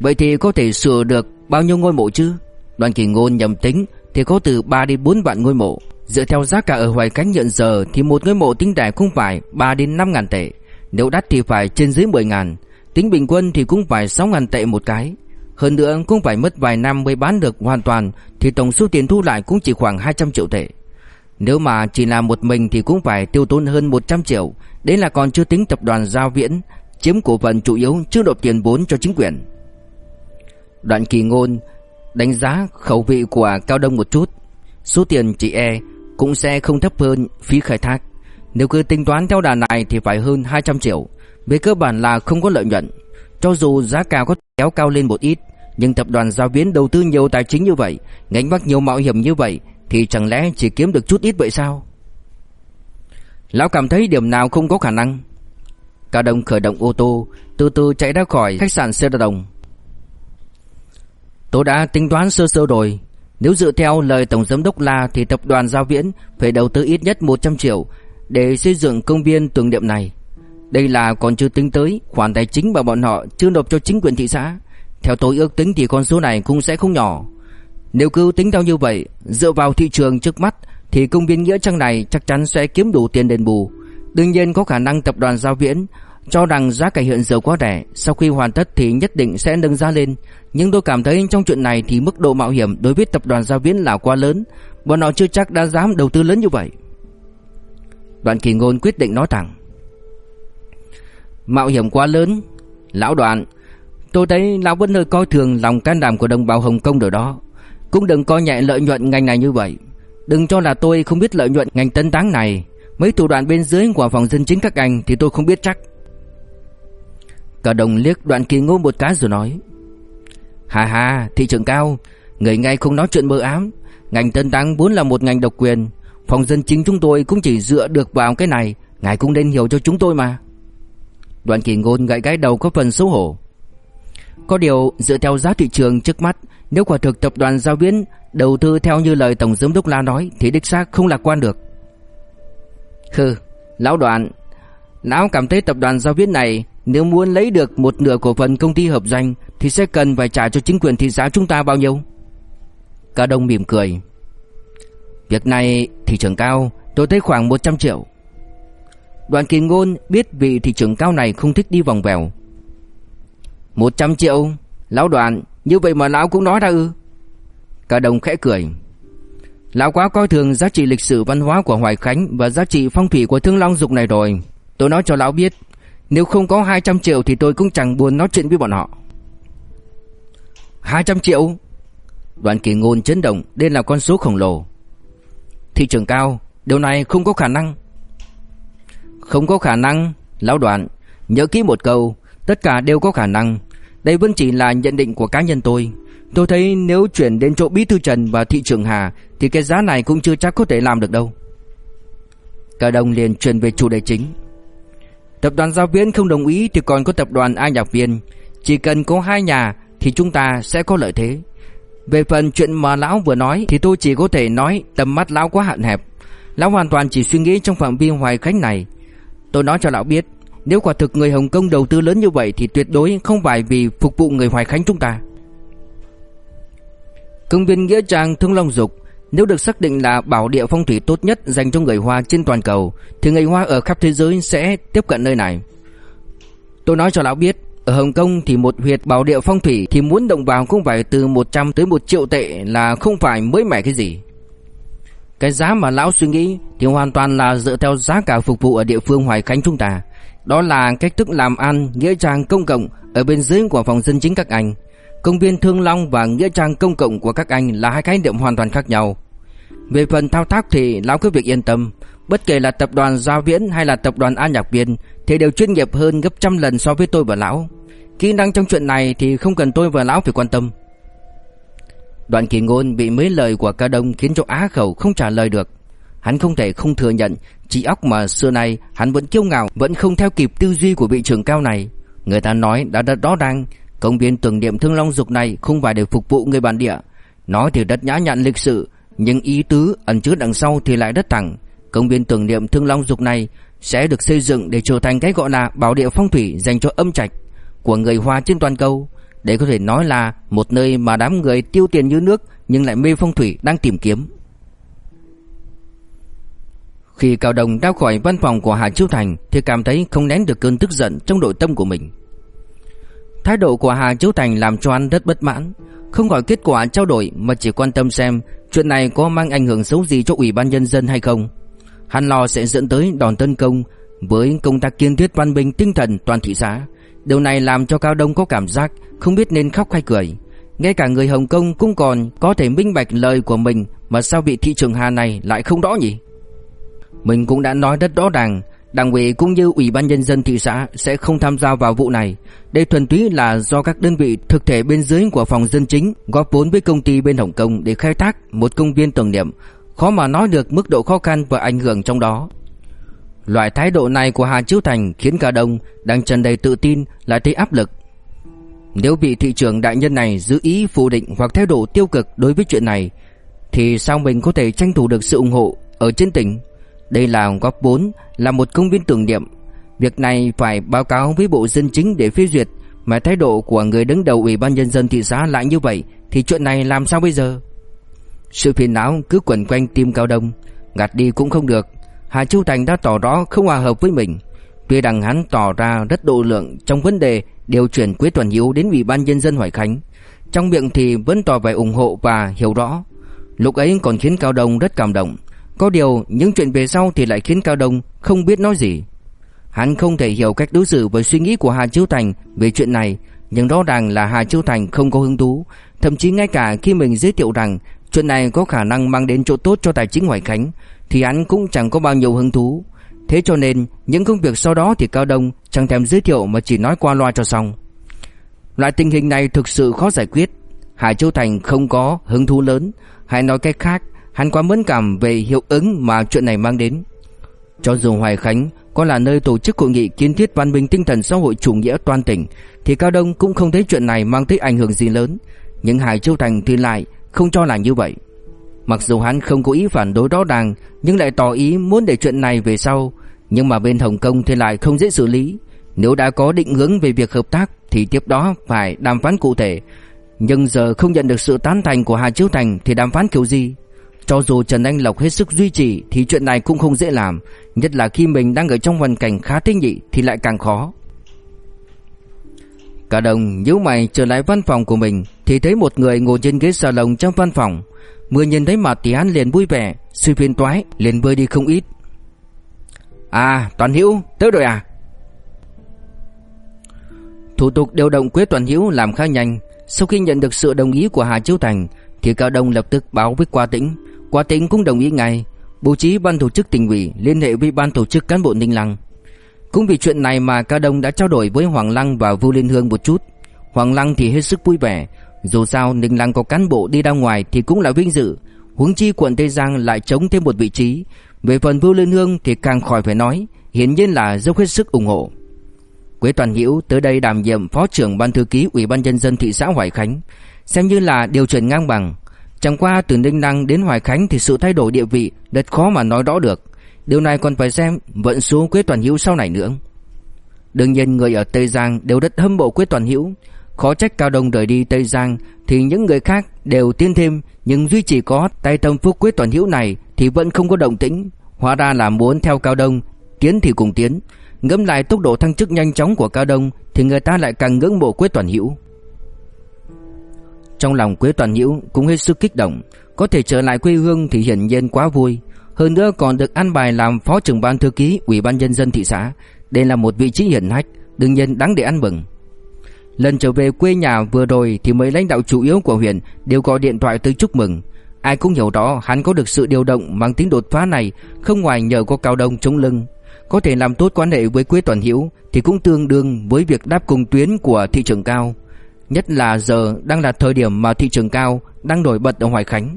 Vậy thì có thể sửa được bao nhiêu ngôi mộ chứ? Đoàn kỳ ngôn nhầm tính Thì có từ 3 đến 4 vạn ngôi mộ. Dựa theo giá cả ở Hoài Cánh nhận giờ Thì một ngôi mộ tính rẻ cũng phải 3 đến 5 ngàn tệ. Nếu đắt thì phải trên dưới 10 ngàn. Tính bình quân thì cũng phải 6 ngàn tệ một cái. Hơn nữa cũng phải mất vài năm mới bán được hoàn toàn Thì tổng số tiền thu lại cũng chỉ khoảng 200 triệu tệ. Nếu mà chỉ làm một mình thì cũng phải tiêu tốn hơn 100 triệu. Đấy là còn chưa tính tập đoàn Giao Viễn, Chiếm cổ phần chủ yếu, chưa nộp tiền vốn cho chính quyền. Đoạn kỳ ngôn đánh giá khẩu vị của Cao Đông một chút. Số tiền chị e cũng sẽ không thấp hơn phí khai thác. Nếu cứ tính toán theo đà này thì phải hơn 200 triệu. Về cơ bản là không có lợi nhuận. Cho dù giá cao có kéo cao lên một ít, Nhưng tập đoàn Giao Viễn đầu tư nhiều tài chính như vậy ngánh bắt nhiều mạo hiểm như vậy thì chẳng lẽ chỉ kiếm được chút ít vậy sao? Lão cảm thấy điểm nào không có khả năng. Cao Đông khởi động ô tô, Từ từ chạy ra khỏi khách sạn Sê Đồng. Tôi đã tính toán sơ sơ rồi. Nếu dựa theo lời Tổng Giám đốc La Thì tập đoàn Giao Viễn phải đầu tư ít nhất 100 triệu Để xây dựng công viên tưởng niệm này. Đây là còn chưa tính tới Khoản tài chính mà bọn họ chưa nộp cho chính quyền thị xã. Theo tôi ước tính thì con số này cũng sẽ không nhỏ. Nếu cứ tính theo như vậy Dựa vào thị trường trước mắt Thì công viên Nghĩa Trang này chắc chắn sẽ kiếm đủ tiền đền bù Đương nhiên có khả năng tập đoàn Giao Viễn cho rằng giá cả hiện giờ quá rẻ, sau khi hoàn tất thì nhất định sẽ nâng giá lên, nhưng tôi cảm thấy trong chuyện này thì mức độ mạo hiểm đối với tập đoàn Giao Viễn là quá lớn, bọn họ chưa chắc đã dám đầu tư lớn như vậy. Đoạn Kỳ Ngôn quyết định nói thẳng. Mạo hiểm quá lớn, lão đoạn, tôi thấy lão vẫn hơi coi thường lòng can đảm của đồng bào Hồng Kông rồi đó, cũng đừng coi nhẹ lợi nhuận ngành này như vậy. Đừng cho là tôi không biết lợi nhuận ngành tân táng này, mấy thủ đoạn bên dưới của phòng dân chính các anh thì tôi không biết chắc. Cả đồng liếc đoạn kỳ ngô một cái rồi nói Hà hà thị trường cao Người ngay không nói chuyện mơ ám. Ngành tân táng vốn là một ngành độc quyền. Phòng dân chính chúng tôi cũng chỉ dựa được vào cái này. Ngài cũng nên hiểu cho chúng tôi mà. Đoạn kỳ ngôn gãy cái đầu có phần xấu hổ. Có điều, dựa theo giá thị trường trước mắt, Nếu quả thực tập đoàn giao viễn Đầu tư theo như lời Tổng giám đốc La nói, Thì đích xác không lạc quan được. Hừ, Lão đoạn, Lão cảm thấy tập đoàn giao viễn này, nếu muốn lấy được một nửa cổ phần công ty hợp danh Thì sẽ cần phải trả cho chính quyền thị xã chúng ta bao nhiêu? Cả đông mỉm cười. Việc này, thị trường cao, Tôi thấy khoảng 100 triệu. Đoàn kỳ ngôn biết vị thị trường cao này không thích đi vòng vèo. 100 triệu. Lão đoàn, Như vậy mà lão cũng nói ra ư? Cả đồng khẽ cười. Lão quá coi thường giá trị lịch sử văn hóa của Hoài Khánh Và giá trị phong thủy của Thương Long Dục này rồi. Tôi nói cho lão biết, nếu không có 200 triệu thì tôi cũng chẳng buồn nói chuyện với bọn họ. 200 triệu? Đoàn kỳ ngôn chấn động, Đây là con số khổng lồ. Thị trường cao, Điều này không có khả năng. Không có khả năng, Lão đoàn, Nhớ kỹ một câu, Tất cả đều có khả năng. Đây vẫn chỉ là nhận định của cá nhân tôi. Tôi thấy nếu chuyển đến chỗ Bí Thư Trần và thị trưởng Hà, Thì cái giá này cũng chưa chắc có thể làm được đâu. Cả đồng liền chuyển về chủ đề chính. Tập đoàn Giao Viễn không đồng ý thì còn có tập đoàn A Nhạc Viên. Chỉ cần có hai nhà thì chúng ta sẽ có lợi thế. Về phần chuyện mà lão vừa nói thì tôi chỉ có thể nói tầm mắt lão quá hạn hẹp. Lão hoàn toàn chỉ suy nghĩ trong phạm vi hoài khách này. Tôi nói cho lão biết nếu quả thực người Hồng Kông đầu tư lớn như vậy Thì tuyệt đối không phải vì phục vụ người Hoài Khánh chúng ta. Công viên Nghĩa Trang Thương Long Dục, nếu được xác định là bảo địa phong thủy tốt nhất dành cho người Hoa trên toàn cầu, Thì người Hoa ở khắp thế giới sẽ tiếp cận nơi này. Tôi nói cho lão biết, Ở Hồng Kông thì một huyệt bảo địa phong thủy Thì muốn động vào cũng phải từ 100 tới 1 triệu tệ Là không phải mới mẻ cái gì. Cái giá mà lão suy nghĩ Thì hoàn toàn là dựa theo giá cả phục vụ ở địa phương Hoài Khánh chúng ta. Đó là cách thức làm ăn Nghĩa trang công cộng Ở bên dưới của phòng dân chính các anh Công viên Thương Long và nghĩa trang công cộng của các anh là hai khái niệm hoàn toàn khác nhau. Về phần thao tác thì lão cứ việc yên tâm, bất kể là tập đoàn Giao Viễn hay là tập đoàn An Nhạc Viên thì đều chuyên nghiệp hơn gấp trăm lần so với tôi và lão. Kỹ năng trong chuyện này thì không cần tôi và lão phải quan tâm. Đoạn kỳ ngôn bị mấy lời của ca đông khiến cho á khẩu không trả lời được. Hắn không thể không thừa nhận trí óc mà xưa nay hắn vẫn kiêu ngạo Vẫn không theo kịp tư duy của vị trưởng cao này Người ta nói đã rất rõ ràng Công viên tưởng niệm Thương Long Dục này không phải để phục vụ người bản địa. Nói thì rất nhã nhặn lịch sự, nhưng ý tứ ẩn chứa đằng sau thì lại rất thẳng. Công viên tưởng niệm Thương Long Dục này sẽ được xây dựng để trở thành cái gọi là bảo địa phong thủy dành cho âm trạch của người Hoa trên toàn cầu. Để có thể nói là một nơi mà đám người tiêu tiền như nước nhưng lại mê phong thủy đang tìm kiếm. Khi Cao Đồng ra khỏi văn phòng của Hà Chiêu Thành thì cảm thấy không nén được cơn tức giận trong nội tâm của mình. Thái độ của Hà Chiếu Thành làm cho anh rất bất mãn. Không gọi kết quả trao đổi mà chỉ quan tâm xem Chuyện này có mang ảnh hưởng xấu gì cho Ủy ban Nhân dân hay không. Hắn lo sẽ dẫn tới đòn tấn công Với công tác kiên thiết văn minh tinh thần toàn thị xã. Điều này làm cho Cao Đông có cảm giác Không biết nên khóc hay cười. Ngay cả người Hồng Kông cũng còn có thể minh bạch lời của mình Mà sao bị thị trường Hà này lại không rõ nhỉ? Mình cũng đã nói rất rõ ràng Đảng ủy cũng như Ủy ban Nhân dân thị xã sẽ không tham gia vào vụ này. Đây thuần túy là do các đơn vị thực thể bên dưới của phòng dân chính góp vốn với công ty bên Hồng Kông để khai thác một công viên tưởng niệm. Khó mà nói được mức độ khó khăn và ảnh hưởng trong đó. Loại thái độ này của Hà Chiếu Thành khiến cả đông đang tràn đầy tự tin lại thấy áp lực. Nếu vị thị trưởng đại nhân này giữ ý phủ định hoặc thái độ tiêu cực đối với chuyện này, thì sao mình có thể tranh thủ được sự ủng hộ ở trên tỉnh? Đây là góp vốn, Là một công viên tưởng niệm. Việc này phải báo cáo với Bộ Dân Chính để phê duyệt, Mà thái độ của người đứng đầu Ủy ban Nhân dân thị xã lại như vậy, Thì chuyện này làm sao bây giờ? Sự phiền não cứ quẩn quanh tim Cao Đông, Gạt đi cũng không được. Hà Châu Thành đã tỏ rõ không hòa hợp với mình. Tuy rằng hắn tỏ ra rất độ lượng Trong vấn đề điều chuyển Quế Tuần Hiếu Đến Ủy ban Nhân dân Hoài Khánh, Trong miệng thì vẫn tỏ vẻ ủng hộ và hiểu rõ. Lúc ấy còn khiến Cao Đông rất cảm động có điều những chuyện về sau thì lại khiến Cao Đông không biết nói gì. Hắn không thể hiểu cách đối xử với suy nghĩ của Hà Chiếu Thành về chuyện này, Nhưng rõ ràng là Hà Chiếu Thành không có hứng thú. Thậm chí ngay cả khi mình giới thiệu rằng Chuyện này có khả năng mang đến chỗ tốt cho tài chính Hoài Khánh, Thì hắn cũng chẳng có bao nhiêu hứng thú. Thế cho nên, những công việc sau đó thì Cao Đông chẳng thèm giới thiệu mà chỉ nói qua loa cho xong. Loại tình hình này thực sự khó giải quyết. Hà Châu Thành không có hứng thú lớn. Hay nói cách khác Hắn quá mẫn cảm về hiệu ứng mà chuyện này mang đến. Cho dù Hoài Khánh có là nơi tổ chức hội nghị kiến thiết văn minh tinh thần xã hội chủ nghĩa toàn tỉnh, Thì Cao Đông cũng không thấy chuyện này mang tới ảnh hưởng gì lớn. Nhưng Hải Châu Thành thì lại không cho là như vậy. Mặc dù hắn không có ý phản đối rõ ràng, Nhưng lại tỏ ý muốn để chuyện này về sau. Nhưng mà bên Hồng Kông thì lại không dễ xử lý. Nếu đã có định hướng về việc hợp tác, Thì tiếp đó phải đàm phán cụ thể. Nhưng giờ không nhận được sự tán thành của Hà Chiếu Thành Thì đàm phán kiểu gì? Cho dù Trần Anh Lộc hết sức duy trì thì chuyện này cũng không dễ làm, nhất là khi mình đang ở trong hoàn cảnh khá tinh nhị thì lại càng khó. Cả đồng nhíu mày trở lại văn phòng của mình thì thấy một người ngồi trên ghế salon trong văn phòng. Vừa nhìn thấy mặt thì hắn liền vui vẻ, suy phiền toái liền bơi đi không ít. À, Toàn Hữu, tới rồi à? Thủ tục điều động Quế Toàn Hữu làm khá nhanh, sau khi nhận được sự đồng ý của Hà Chiếu Thành thì Cao Đông lập tức báo với Qua Tĩnh, Quá tỉnh cũng đồng ý ngay, bố trí ban tổ chức tỉnh ủy liên hệ với ban tổ chức cán bộ Ninh Lăng. Cũng vì chuyện này mà Cao Đông đã trao đổi với Hoàng Lăng và Vu Liên Hương một chút. Hoàng Lăng thì hết sức vui vẻ, dù sao Ninh Lăng có cán bộ đi ra ngoài thì cũng là vinh dự, huống chi quận Tây Giang lại chống thêm một vị trí. Về phần Vu Liên Hương thì càng khỏi phải nói, hiển nhiên là dốc hết sức ủng hộ. Quế Toàn Hữu tới đây đảm nhiệm phó trưởng ban thư ký Ủy ban nhân dân thị xã Hoài Khánh, xem như là điều chuyển ngang bằng. Chẳng qua từ Ninh Đăng đến Hoài Khánh thì sự thay đổi địa vị rất khó mà nói rõ được. Điều này còn phải xem vận số Quế Toàn Hữu sau này nữa. Đương nhiên người ở Tây Giang đều rất hâm mộ Quế Toàn Hữu. Khó trách Cao Đông rời đi Tây Giang thì những người khác đều tiến thêm nhưng duy chỉ có tay tâm phúc Quế Toàn Hữu này thì vẫn không có động tĩnh. Hóa ra là muốn theo Cao Đông, tiến thì cùng tiến. Ngẫm lại tốc độ thăng chức nhanh chóng của Cao Đông thì người ta lại càng ngưỡng mộ Quế Toàn Hữu. Trong lòng Quế Toàn Nhiễu cũng hết sức kích động. Có thể trở lại quê hương thì hiển nhiên quá vui. Hơn nữa còn được an bài làm phó trưởng ban thư ký Ủy ban nhân dân thị xã. Đây là một vị trí hiển hách, Đương nhiên đáng để ăn mừng. Lần trở về quê nhà vừa rồi Thì mấy lãnh đạo chủ yếu của huyện Đều gọi điện thoại tới chúc mừng. Ai cũng hiểu đó, hắn có được sự điều động Mang tính đột phá này, Không ngoài nhờ có cao đông chống lưng. Có thể làm tốt quan hệ với Quế Toàn Hiễu Thì cũng tương đương với việc đáp cùng tuyến của thị trường cao. Nhất là giờ đang là thời điểm mà thị trường cao Đang nổi bật ở Hoài Khánh.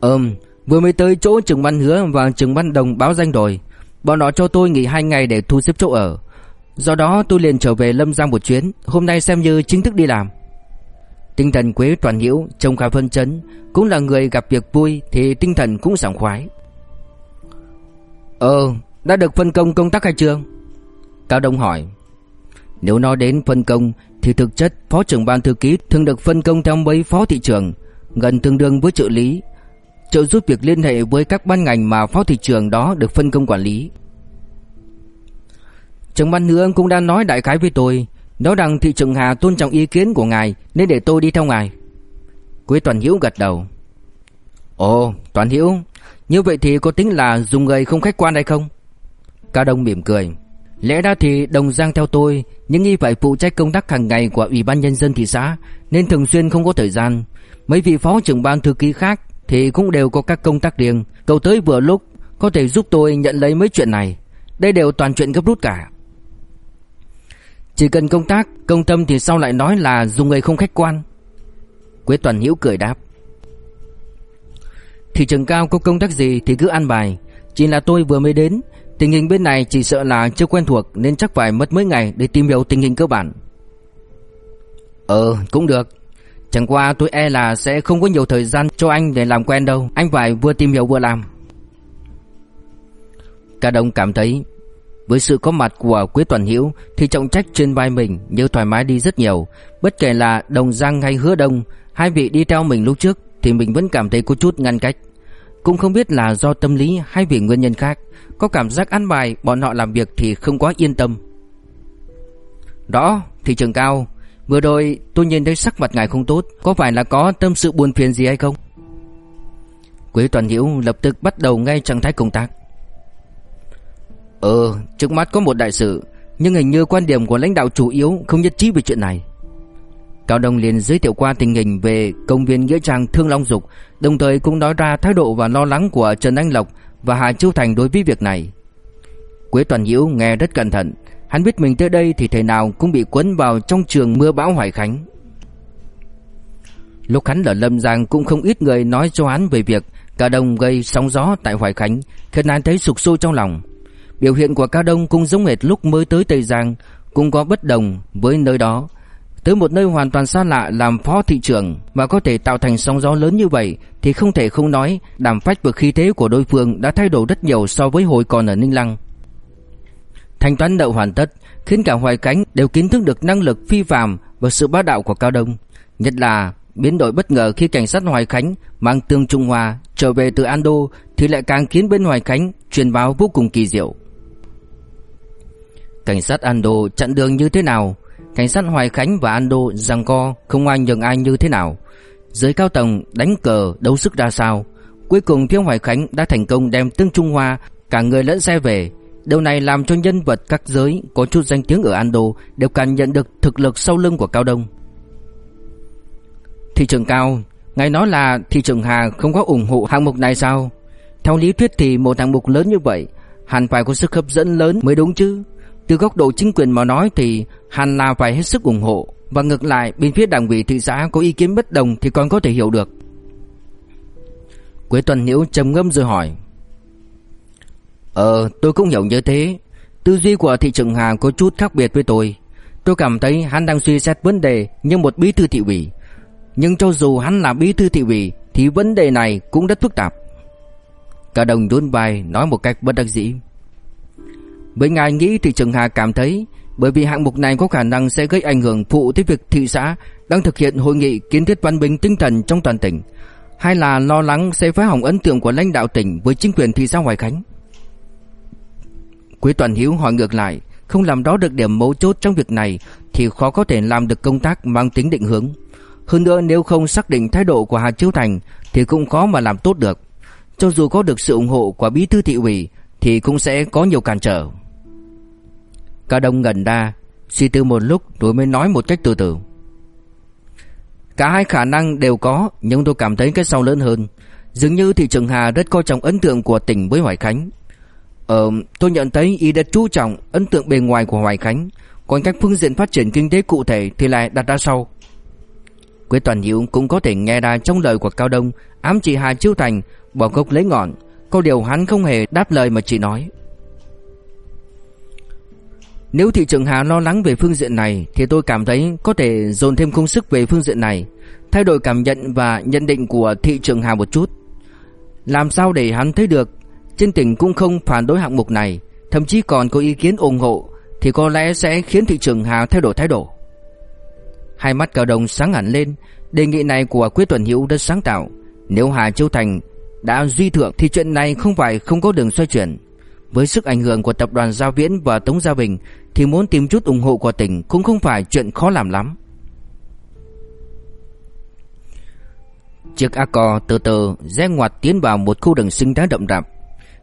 Ừm, Vừa mới tới chỗ trường văn hứa và trường văn đồng báo danh rồi. Bọn họ cho tôi nghỉ hai ngày để thu xếp chỗ ở. Do đó tôi liền trở về Lâm Giang một chuyến, Hôm nay xem như chính thức đi làm. Tinh thần Quế Toàn hiểu Trông khá phân chấn, Cũng là người gặp việc vui Thì tinh thần cũng sảng khoái. Ờ Đã được phân công công tác hay chưa? Cao Đông hỏi nếu nói đến phân công thì thực chất phó trưởng ban thư ký thường được phân công theo mấy phó thị trưởng, gần tương đương với trợ lý, trợ giúp việc liên hệ với các ban ngành mà phó thị trưởng đó được phân công quản lý. Trưởng ban nữa cũng đã nói đại khái với tôi Nói rằng thị trưởng Hà tôn trọng ý kiến của ngài Nên để tôi đi theo ngài. Quế Toàn Hiễu gật đầu. Ồ Toàn Hiễu, Như vậy thì có tính là dùng người không khách quan hay không? Cao Đông mỉm cười. Lẽ ra thì Đồng Giang theo tôi, Nhưng y phải phụ trách công tác hàng ngày của Ủy ban Nhân dân thị xã, Nên thường xuyên không có thời gian. Mấy vị phó trưởng ban thư ký khác Thì cũng đều có các công tác riêng. Cậu tới vừa lúc, Có thể giúp tôi nhận lấy mấy chuyện này. Đây đều toàn chuyện gấp rút cả. Chỉ cần công tác, Công tâm thì sau lại nói là dùng người không khách quan? Quế Toàn Hiễu cười đáp. Thị trường cao có công tác gì thì cứ ăn bài. Chỉ là tôi vừa mới đến Tình hình bên này chỉ sợ là chưa quen thuộc Nên chắc phải mất mấy ngày để tìm hiểu tình hình cơ bản. Ờ cũng được. Chẳng qua tôi e là sẽ không có nhiều thời gian cho anh để làm quen đâu. Anh phải vừa tìm hiểu vừa làm. Cả đồng cảm thấy, Với sự có mặt của Quế Toàn Hiễu Thì trọng trách trên vai mình như thoải mái đi rất nhiều. Bất kể là Đồng Giang hay Hứa Đông, Hai vị đi theo mình lúc trước Thì mình vẫn cảm thấy có chút ngăn cách. Cũng không biết là do tâm lý hay vì nguyên nhân khác Có cảm giác ăn bài bọn họ làm việc thì không quá yên tâm. Đó, thị trường cao. Vừa rồi tôi nhìn thấy sắc mặt ngài không tốt Có phải là có tâm sự buồn phiền gì hay không? Quế Toàn Hiễu lập tức bắt đầu ngay trạng thái công tác. Ờ trước mắt có một đại sự Nhưng hình như quan điểm của lãnh đạo chủ yếu Không nhất trí về chuyện này. Cao Đông liền giới thiệu qua tình hình về công viên Nghĩa Trang Thương Long Dục, Đồng thời cũng nói ra thái độ và lo lắng của Trần Anh Lộc Và Hà Châu Thành đối với việc này. Quế Toàn Hiễu nghe rất cẩn thận, Hắn biết mình tới đây thì thế nào cũng bị cuốn vào trong trường mưa bão Hoài Khánh. Lúc hắn ở Lâm Giang cũng không ít người nói cho hắn về việc Cao Đông gây sóng gió tại Hoài Khánh, Khiến hắn thấy sụp sôi trong lòng. Biểu hiện của Cao Đông cũng giống hệt lúc mới tới Tây Giang, Cũng có bất đồng với nơi đó. Tới một nơi hoàn toàn xa lạ làm phó thị trưởng Mà có thể tạo thành sóng gió lớn như vậy Thì không thể không nói Đàm phách và khí thế của đối phương đã thay đổi rất nhiều so với hồi còn ở Ninh Lăng. Thanh toán nợ hoàn tất, Khiến cả Hoài Cánh đều kiến thức được năng lực phi phàm Và sự bá đạo của Cao Đông. Nhất là biến đổi bất ngờ khi cảnh sát Hoài Khánh Mang tương Trung Hoa trở về từ Ando Thì lại càng khiến bên Hoài Khánh truyền báo vô cùng kỳ diệu. Cảnh sát Ando chặn đường như thế nào? Cảnh sát Hoài Khánh và Ando giằng co Không ai nhường ai như thế nào Giới cao tầng đánh cờ đấu sức ra sao Cuối cùng thiếu Hoài Khánh đã thành công đem tương Trung Hoa Cả người lẫn xe về Điều này làm cho nhân vật các giới có chút danh tiếng ở Ando đều cảm nhận được thực lực sau lưng của Cao Đông. Thị trường Cao, ngài nói là thị trường Hà không có ủng hộ hạng mục này sao? Theo lý thuyết thì một hạng mục lớn như vậy hẳn phải có sức hấp dẫn lớn mới đúng chứ. Từ góc độ chính quyền mà nói thì hẳn là phải hết sức ủng hộ. Và ngược lại, bên phía đảng ủy thị xã có ý kiến bất đồng thì còn có thể hiểu được. Quế Tuần Nhiễu trầm ngâm rồi hỏi. Ờ tôi cũng hiểu như thế. Tư duy của thị trưởng Hà có chút khác biệt với tôi. Tôi cảm thấy hắn đang suy xét vấn đề như một bí thư thị ủy. Nhưng cho dù hắn là bí thư thị ủy, Thì vấn đề này cũng rất phức tạp. Cả đồng đôn vai nói một cách bất đắc dĩ. Với ngài nghĩ thị trưởng Hà cảm thấy, Bởi vì hạng mục này có khả năng sẽ gây ảnh hưởng phụ tới việc thị xã Đang thực hiện hội nghị kiến thiết văn minh tinh thần trong toàn tỉnh, Hay là lo lắng sẽ phá hỏng ấn tượng của lãnh đạo tỉnh với chính quyền thị xã Hoài Khánh. Quý Toàn Hiếu hỏi ngược lại, Không làm rõ được điểm mấu chốt trong việc này Thì khó có thể làm được công tác mang tính định hướng. Hơn nữa nếu không xác định thái độ của Hà Chiếu Thành Thì cũng khó mà làm tốt được. Cho dù có được sự ủng hộ của bí thư thị ủy Thì cũng sẽ có nhiều cản trở. Cả đông ngẩn ra Suy tư một lúc rồi mới nói một cách từ từ Cả hai khả năng đều có Nhưng tôi cảm thấy cái sau lớn hơn Dường như thị trường Hà rất coi trọng ấn tượng của tỉnh với Hoài Khánh Ờ, tôi nhận thấy y đã chú trọng ấn tượng bề ngoài của Hoài Khánh, còn các phương diện phát triển kinh tế cụ thể thì lại đặt ra sau. Quế Toàn Hiếu cũng có thể nghe ra trong lời của Cao Đông ám chỉ Hà Chiêu Thành bỏ gốc lấy ngọn, có điều hắn không hề đáp lời mà chỉ nói. Nếu thị trường Hà lo lắng về phương diện này thì tôi cảm thấy có thể dồn thêm công sức về phương diện này, thay đổi cảm nhận và nhận định của thị trường Hà một chút. Làm sao để hắn thấy được trên tỉnh cũng không phản đối hạng mục này Thậm chí còn có ý kiến ủng hộ Thì có lẽ sẽ khiến thị trường Hà thay đổi thái độ. Hai mắt cao đồng sáng hẳn lên Đề nghị này của Quế Tuần Hữu rất sáng tạo. Nếu Hà Châu Thành đã duy thượng Thì chuyện này không phải không có đường xoay chuyển. Với sức ảnh hưởng của tập đoàn Giao Viễn và Tống Gia Bình, Thì muốn tìm chút ủng hộ của tỉnh Cũng không phải chuyện khó làm lắm. Chiếc Accord từ từ rẽ ngoặt tiến vào một khu rừng sinh thái đậm rạp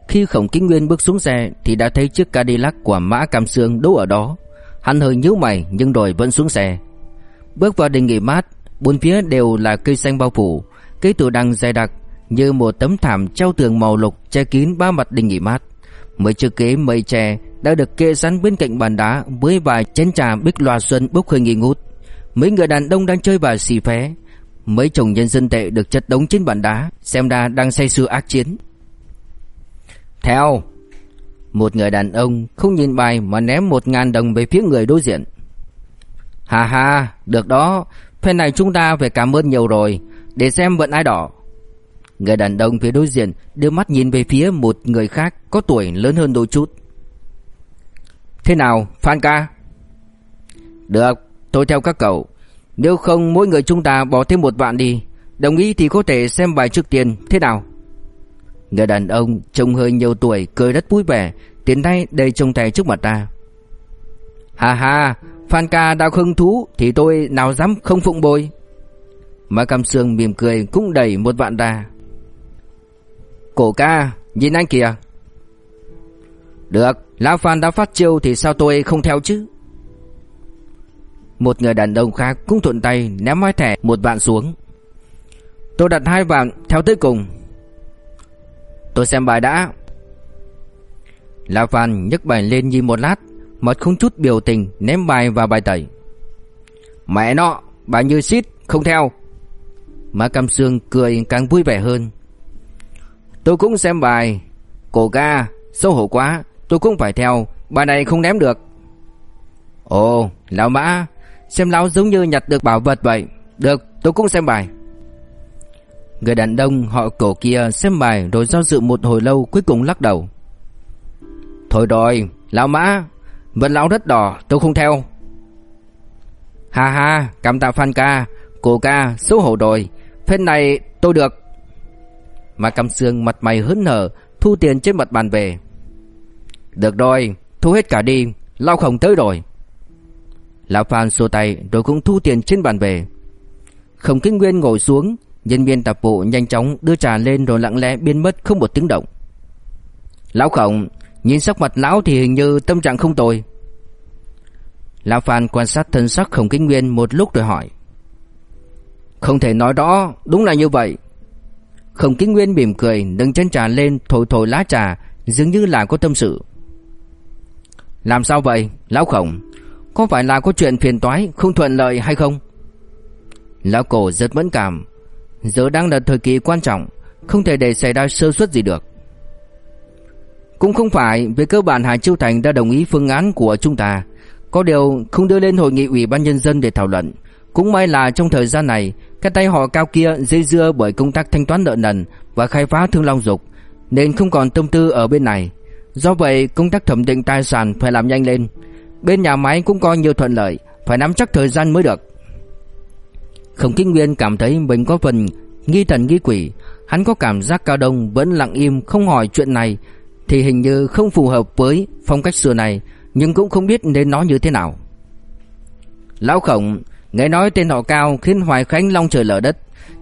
Khi Khổng Kính Nguyên bước xuống xe, Thì đã thấy chiếc Cadillac của Mã Cam Sương đỗ ở đó. Hắn hơi nhíu mày, nhưng rồi vẫn xuống xe. Bước vào đình nghỉ mát, Bốn phía đều là cây xanh bao phủ, Cây tủ đằng dày đặc Như một tấm thảm treo tường màu lục Che kín ba mặt đình nghỉ mát. Mấy chiếc ghế mây tre đã được kê sẵn bên cạnh bàn đá với vài chén trà bích loa xuân bốc hơi nghi ngút. Mấy người đàn ông đang chơi bài xì phé. Mấy chồng nhân dân tệ được chất đống trên bàn đá, xem ra đang say sưa ác chiến. Theo! Một người đàn ông không nhìn bài mà ném một ngàn đồng về phía người đối diện. Hà hà, được đó, phen này chúng ta phải cảm ơn nhiều rồi, để xem vận ai đỏ. Người đàn ông phía đối diện đưa mắt nhìn về phía một người khác có tuổi lớn hơn đôi chút. Thế nào, Phan ca? Được, tôi theo các cậu. Nếu không mỗi người chúng ta bỏ thêm một vạn đi. Đồng ý thì có thể xem bài trước tiền thế nào? Người đàn ông trông hơi nhiều tuổi cười rất vui vẻ, tiến tay đầy trông tay trước mặt ta. Hà hà, Phan ca đã hứng thú thì tôi nào dám không phụng bồi. Mà Cam Sương mỉm cười cũng đẩy một vạn ra. Cổ ca, nhìn anh kìa. Được, Lão Phan đã phát chiêu thì sao tôi không theo chứ? Một người đàn ông khác cũng thuận tay ném hai thẻ một vạn xuống. Tôi đặt hai vạn theo tới cùng. Tôi xem bài đã. Lão Phan nhấc bài lên nhìn một lát, mặt không chút biểu tình ném bài vào bài tẩy. Mẹ nó, bà như xít, không theo. Má Cam Sương cười càng vui vẻ hơn. Tôi cũng xem bài. Cổ ca, Xấu hổ quá, Tôi cũng phải theo. Bài này không ném được. Ồ, Lão Mã, Xem lão giống như nhặt được bảo vật vậy. Được, tôi cũng xem bài. Người đàn ông họ cổ kia xem bài rồi do dự một hồi lâu cuối cùng lắc đầu. Thôi rồi, Lão Mã, Vật lão rất đỏ, tôi không theo. Ha ha, Cảm tạ Phan ca. Cổ ca, xấu hổ rồi. Phết này tôi được mà cầm Sương mặt mày hớn hở, Thu tiền trên mặt bàn về. Được rồi, Thu hết cả đi, Lao khổng tới rồi. Lão Phan xua tay rồi cũng thu tiền trên bàn về. Khổng Kinh Nguyên ngồi xuống, Nhân viên tạp vụ nhanh chóng đưa trà lên rồi lặng lẽ biến mất không một tiếng động. Lão Khổng, Nhìn sắc mặt lão thì hình như tâm trạng không tồi. Lão Phan quan sát thân sắc Khổng Kinh Nguyên một lúc rồi hỏi. Không thể nói đó Đúng là như vậy. Khổng Kính Nguyên mỉm cười, nâng chén trà lên, thổi thổi lá trà, Dường như là có tâm sự. Làm sao vậy, Lão Khổng? Có phải là có chuyện phiền toái, không thuận lợi hay không? Lão Cổ rất mẫn cảm. Giờ đang là thời kỳ quan trọng, Không thể để xảy ra sơ suất gì được. Cũng không phải Về cơ bản Hải Châu Thành đã đồng ý phương án của chúng ta. Có điều không đưa lên hội nghị ủy ban nhân dân để thảo luận. Cũng may là trong thời gian này cái tay họ cao kia dây dưa bởi công tác thanh toán nợ nần và khai phá thương long dục nên không còn tâm tư ở bên này. Do vậy công tác thẩm định tài sản phải làm nhanh lên. Bên nhà máy cũng có nhiều thuận lợi, phải nắm chắc thời gian mới được. Khổng Kinh Nguyên cảm thấy mình có phần nghi thần nghi quỷ, hắn có cảm giác Cao Đông vẫn lặng im không hỏi chuyện này thì hình như không phù hợp với phong cách xưa này, nhưng cũng không biết nên nói như thế nào. Lão Khổng Nghe nói tên họ Cao khiến Hoài Khánh long trời lở đất.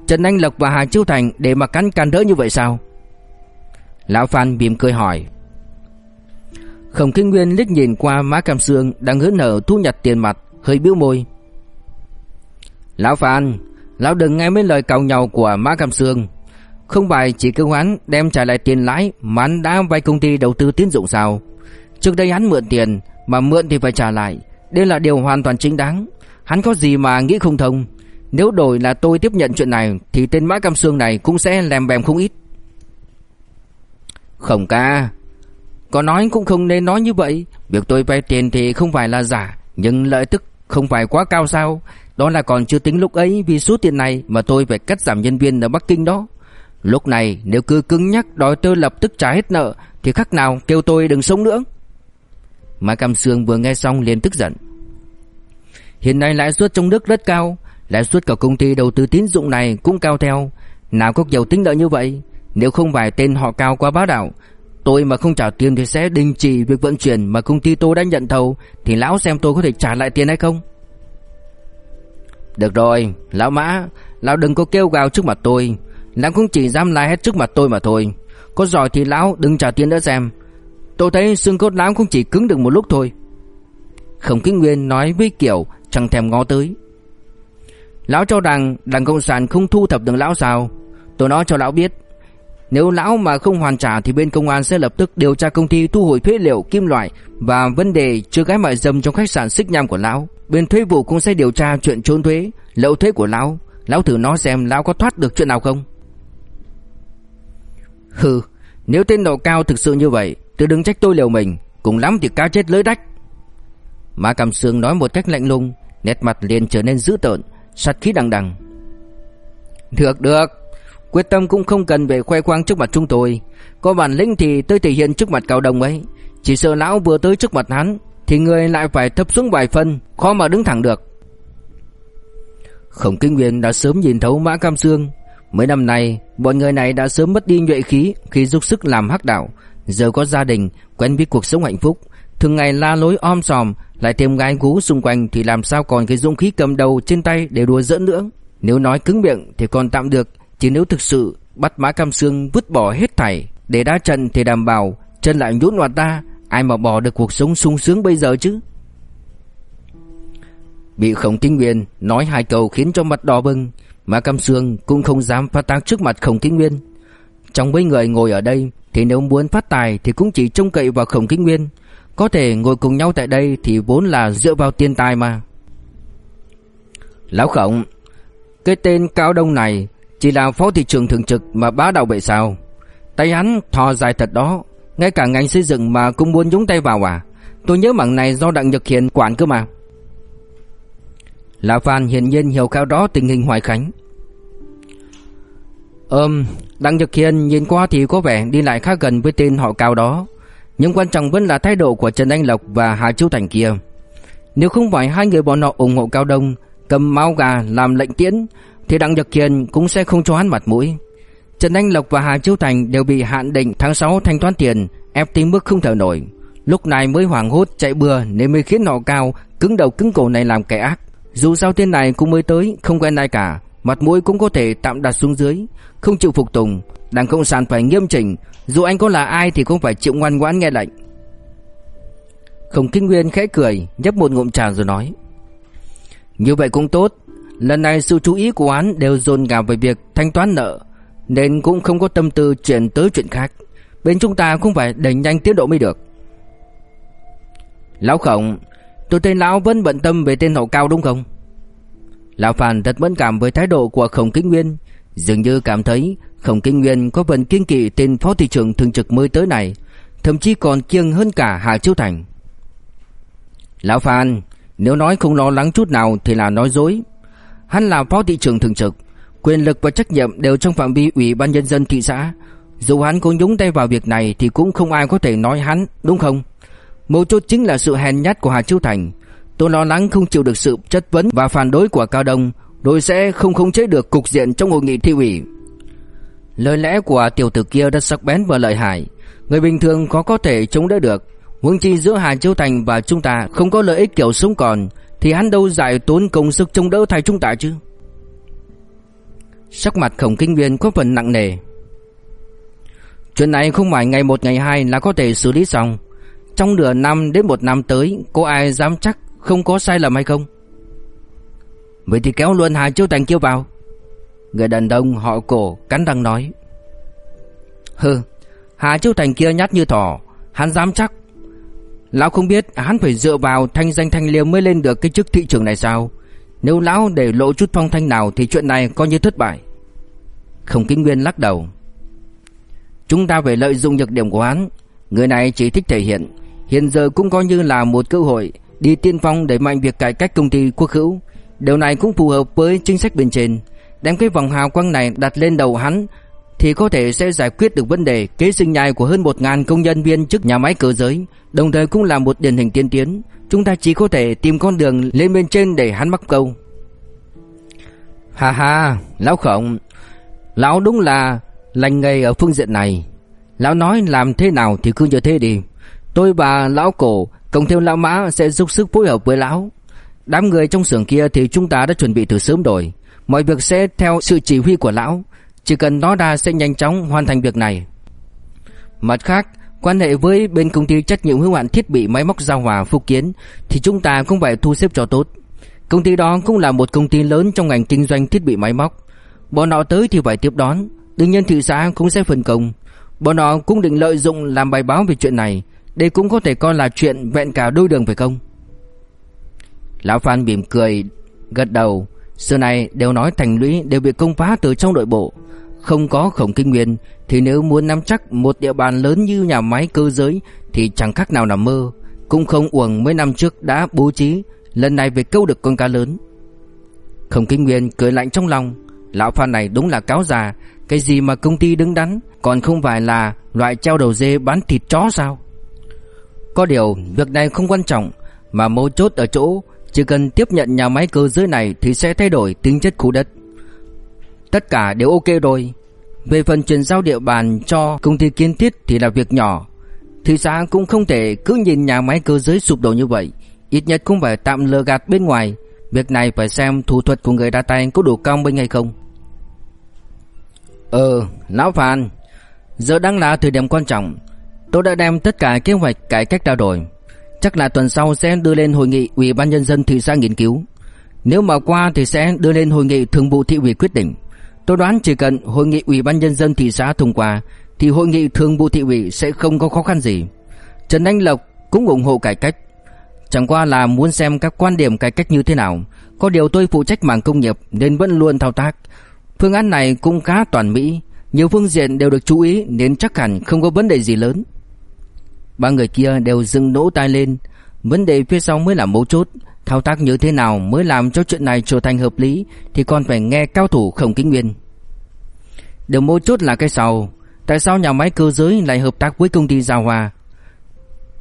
Trần Anh Lộc và Hà Chiêu Thành để mà cắn can đỡ như vậy sao? Lão Phan bìm cười hỏi. Khổng Kinh Nguyên liếc nhìn qua má cam xương Đang hớn nở thu nhặt tiền mặt, Hơi biếu môi. Lão Phan, Lão đừng nghe mấy lời cầu nhau của má cam xương Không phải chỉ kêu hắn đem trả lại tiền lãi Mà hắn đã vay công ty đầu tư tín dụng sao? Trước đây hắn mượn tiền Mà mượn thì phải trả lại. Đây là điều hoàn toàn chính đáng. Hắn có gì mà nghĩ không thông? Nếu đổi là tôi tiếp nhận chuyện này, Thì tên Mã Cam Sương này cũng sẽ làm bèm không ít. Khổng ca. Có nói cũng không nên nói như vậy. Việc tôi vay tiền thì không phải là giả, Nhưng lợi tức không phải quá cao sao? Đó là còn chưa tính lúc ấy Vì số tiền này mà tôi phải cắt giảm nhân viên ở Bắc Kinh đó. Lúc này, nếu cứ cứng nhắc đòi tôi lập tức trả hết nợ, Thì khắc nào kêu tôi đừng sống nữa? Mã Cam Sương vừa nghe xong liền tức giận. Hiện nay lãi suất trong nước rất cao, lãi suất của công ty đầu tư tín dụng này cũng cao theo. Nào có nhiều tính lợi như vậy, nếu không phải tên họ cao quá bá đạo, tôi mà không trả tiền thì sẽ đình chỉ việc vận chuyển mà công ty tôi đã nhận thầu Thì lão xem tôi có thể trả lại tiền hay không? Được rồi, lão mã Lão đừng có kêu gào trước mặt tôi. Lão cũng chỉ dám la hết trước mặt tôi mà thôi. Có giỏi thì lão đừng trả tiền nữa xem. Tôi thấy xương cốt lão cũng chỉ cứng được một lúc thôi. Khổng Kinh Nguyên nói với Kiểu Chẳng thèm ngó tới. Lão cho rằng Đảng Cộng sản không thu thập được lão sao? Tôi nói cho lão biết, Nếu lão mà không hoàn trả Thì bên công an sẽ lập tức điều tra công ty thu hồi thuế liệu, kim loại Và vấn đề chưa gái mại dâm trong khách sạn xích nham của lão. Bên thuế vụ cũng sẽ điều tra chuyện trốn thuế, Lậu thuế của lão. Lão thử nói xem lão có thoát được chuyện nào không? Hừ, Nếu tên độ cao thực sự như vậy tôi đừng trách tôi liều mình. Cùng lắm thì cá chết lưới đách. Mã Cam Sương nói một cách lạnh lùng, Nét mặt liền trở nên dữ tợn, Sát khí đằng đằng. Được được. Quyết tâm cũng không cần về khoe khoang trước mặt chúng tôi. Có bản lĩnh thì tôi thể hiện trước mặt cao đồng ấy. Chỉ sợ lão vừa tới trước mặt hắn, Thì người lại phải thấp xuống vài phân, Khó mà đứng thẳng được. Khổng Kinh Nguyên đã sớm nhìn thấu Mã Cam Sương Mấy năm nay, Bọn người này đã sớm mất đi nhuệ khí Khi giúp sức làm hắc đạo. Giờ có gia đình, Quen biết cuộc sống hạnh phúc. Thường ngày la lối om sòm, Lại thêm gái gú xung quanh Thì làm sao còn cái dũng khí cầm đầu trên tay để đùa giỡn nữa? Nếu nói cứng miệng thì còn tạm được Chỉ nếu thực sự bắt Mã Cam xương vứt bỏ hết thảy, Để đá chân thì đảm bảo Chân lại nhũn hoạt ta, Ai mà bỏ được cuộc sống sung sướng bây giờ chứ? Bị Khổng Kinh Nguyên nói hai câu khiến cho mặt đỏ bừng Mã Cam Sương cũng không dám phát tác trước mặt Khổng Kinh Nguyên. Trong mấy người ngồi ở đây Thì nếu muốn phát tài thì cũng chỉ trông cậy vào Khổng Kinh Nguyên. Có thể ngồi cùng nhau tại đây thì vốn là dựa vào tiền tài mà. Lão Khổng Cái tên Cao Đông này Chỉ là phó thị trường thường trực mà bá đạo vậy sao? Tay hắn thò dài thật đó Ngay cả ngành xây dựng mà cũng muốn nhúng tay vào à? Tôi nhớ mảng này do Đặng Nhật Hiền quản cơ mà. Lão Phan hiển nhiên hiểu cao đó tình hình Hoài Khánh. Ừm, Đặng Nhật Hiền nhìn qua thì có vẻ đi lại khá gần với tên họ cao đó. Nhưng quan trọng vẫn là thái độ của Trần Anh Lộc và Hà Châu Thành kia. Nếu không phải hai người bọn họ ủng hộ Cao Đông, Cầm máu gà làm lệnh tiễn, Thì Đặng Nhật Hiền cũng sẽ không cho hắn mặt mũi. Trần Anh Lộc và Hà Châu Thành đều bị hạn định tháng 6 thanh toán tiền, Ép tới mức không thở nổi. Lúc này mới hoảng hốt chạy bừa Nên mới khiến họ cao cứng đầu cứng cổ này làm kẻ ác. Dù sao tên này cũng mới tới, Không quen ai cả, Mặt mũi cũng có thể tạm đặt xuống dưới, Không chịu phục tùng. Đảng Cộng sản phải nghiêm chỉnh. Dù anh có là ai thì cũng phải chịu ngoan ngoãn nghe lệnh. Khổng Kinh Nguyên khẽ cười, Nhấp một ngụm trà rồi nói. Như vậy cũng tốt. Lần này sự chú ý của hắn đều dồn cả về việc thanh toán nợ, Nên cũng không có tâm tư chuyển tới chuyện khác. Bên chúng ta cũng phải đẩy nhanh tiến độ mới được. Lão Khổng, Tôi tên lão vẫn bận tâm về tên hậu cao đúng không? Lão Phan thật mẫn cảm với thái độ của Khổng Kinh Nguyên, Dường như cảm thấy Khổng Kinh Nguyên có phần kiên kỵ tên phó thị trưởng thường trực mới tới này, Thậm chí còn kiêng hơn cả Hà Chiêu Thành. Lão Phan, Nếu nói không lo lắng chút nào thì là nói dối. Hắn là phó thị trưởng thường trực, Quyền lực và trách nhiệm đều trong phạm vi ủy ban nhân dân thị xã. Dù hắn có nhúng tay vào việc này Thì cũng không ai có thể nói hắn, đúng không? Mấu chốt chính là sự hèn nhát của Hà Chiêu Thành. Tôi lo lắng không chịu được sự chất vấn và phản đối của Cao Đông Rồi sẽ không khống chế được cục diện trong hội nghị thi ủy. Lời lẽ của tiểu tử kia rất sắc bén và lợi hại. Người bình thường có có thể chống đỡ được. Huống chi giữa Hà Châu Thành và chúng ta không có lợi ích kiểu sống còn, Thì hắn đâu dại tốn công sức chống đỡ thay chúng ta chứ? Sắc mặt khổng kinh viên có phần nặng nề. Chuyện này không phải ngày một, ngày hai là có thể xử lý xong. Trong nửa năm đến một năm tới, Có ai dám chắc không có sai lầm hay không? Vậy thì kéo luôn Hà Châu Thành kêu vào. Người đàn ông họ cổ cắn răng nói, Hừ, Hà Chiêu Thành kia nhát như thỏ, Hắn dám chắc Lão không biết hắn phải dựa vào thanh danh thanh liêm mới lên được cái chức thị trường này sao Nếu lão để lộ chút phong thanh nào Thì chuyện này coi như thất bại Không kinh nguyên lắc đầu, Chúng ta phải lợi dụng nhược điểm của hắn Người này chỉ thích thể hiện Hiện giờ cũng coi như là một cơ hội đi tiên phong đẩy mạnh việc cải cách công ty quốc hữu. Điều này cũng phù hợp với chính sách bên trên. Đem cái vòng hào quang này đặt lên đầu hắn thì có thể sẽ giải quyết được vấn đề kế sinh nhai của hơn 1000 công nhân viên chức nhà máy cơ giới, đồng thời cũng là một điển hình tiên tiến. Chúng ta chỉ có thể tìm con đường lên bên trên để hắn mắc câu. Ha ha, lão khổng, lão đúng là lành nghề ở phương diện này. Lão nói làm thế nào thì cứ như thế đi Tôi và lão cổ Cộng thêm lão mã sẽ giúp sức phối hợp với lão Đám người trong xưởng kia thì chúng ta đã chuẩn bị từ sớm rồi Mọi việc sẽ theo sự chỉ huy của lão. Chỉ cần nó ra sẽ nhanh chóng hoàn thành việc này. Mặt khác, Quan hệ với bên công ty trách nhiệm hữu hạn thiết bị máy móc giao hòa Phúc Kiến Thì chúng ta cũng phải thu xếp cho tốt. Công ty đó cũng là một công ty lớn trong ngành kinh doanh thiết bị máy móc. Bọn họ tới thì phải tiếp đón. Đương nhiên thị xã cũng sẽ phân công. Bọn họ cũng định lợi dụng làm bài báo về chuyện này. Đây cũng có thể coi là chuyện vẹn cả đôi đường phải không? Lão Phan mỉm cười, Gật đầu. Xưa này đều nói thành lũy đều bị công phá từ trong nội bộ. Không có khổng kinh nguyên, Thì nếu muốn nắm chắc một địa bàn lớn như nhà máy cơ giới, Thì chẳng khác nào nằm mơ. Cũng không uổng mấy năm trước đã bố trí, Lần này về câu được con cá lớn. Khổng kinh nguyên cười lạnh trong lòng, Lão Phan này đúng là cáo già, Cái gì mà công ty đứng đắn, Còn không phải là loại treo đầu dê bán thịt chó sao? Có điều việc này không quan trọng, Mà mấu chốt ở chỗ chỉ cần tiếp nhận nhà máy cơ giới này Thì sẽ thay đổi tính chất khu đất. Tất cả đều ok rồi. Về phần chuyển giao địa bàn cho công ty kiến thiết Thì là việc nhỏ. Thị xã cũng không thể cứ nhìn nhà máy cơ giới sụp đổ như vậy. Ít nhất cũng phải tạm lừa gạt bên ngoài. Việc này phải xem thủ thuật của người đa tay có đủ cao minh hay không. Ờ, Lão Phan Giờ đang là thời điểm quan trọng. Tôi đã đem tất cả kế hoạch cải cách ra rồi. Chắc là tuần sau sẽ đưa lên hội nghị Ủy ban Nhân dân thị xã nghiên cứu. Nếu mà qua thì sẽ đưa lên hội nghị thường vụ thị ủy quyết định. Tôi đoán chỉ cần hội nghị Ủy ban Nhân dân thị xã thông qua, Thì hội nghị thường vụ thị ủy sẽ không có khó khăn gì. Trần Anh Lộc cũng ủng hộ cải cách. Chẳng qua là muốn xem các quan điểm cải cách như thế nào. Có điều tôi phụ trách mảng công nghiệp Nên vẫn luôn thao tác. Phương án này cũng khá toàn mỹ. Nhiều phương diện đều được chú ý Nên chắc hẳn không có vấn đề gì lớn. Ba người kia đều dừng nỗ tai lên. Vấn đề phía sau mới là mấu chốt. Thao tác như thế nào mới làm cho chuyện này trở thành hợp lý Thì còn phải nghe cao thủ khổng kính nguyên. Điều mấu chốt là cái sau. Tại sao nhà máy cơ giới lại hợp tác với công ty Giao Hòa?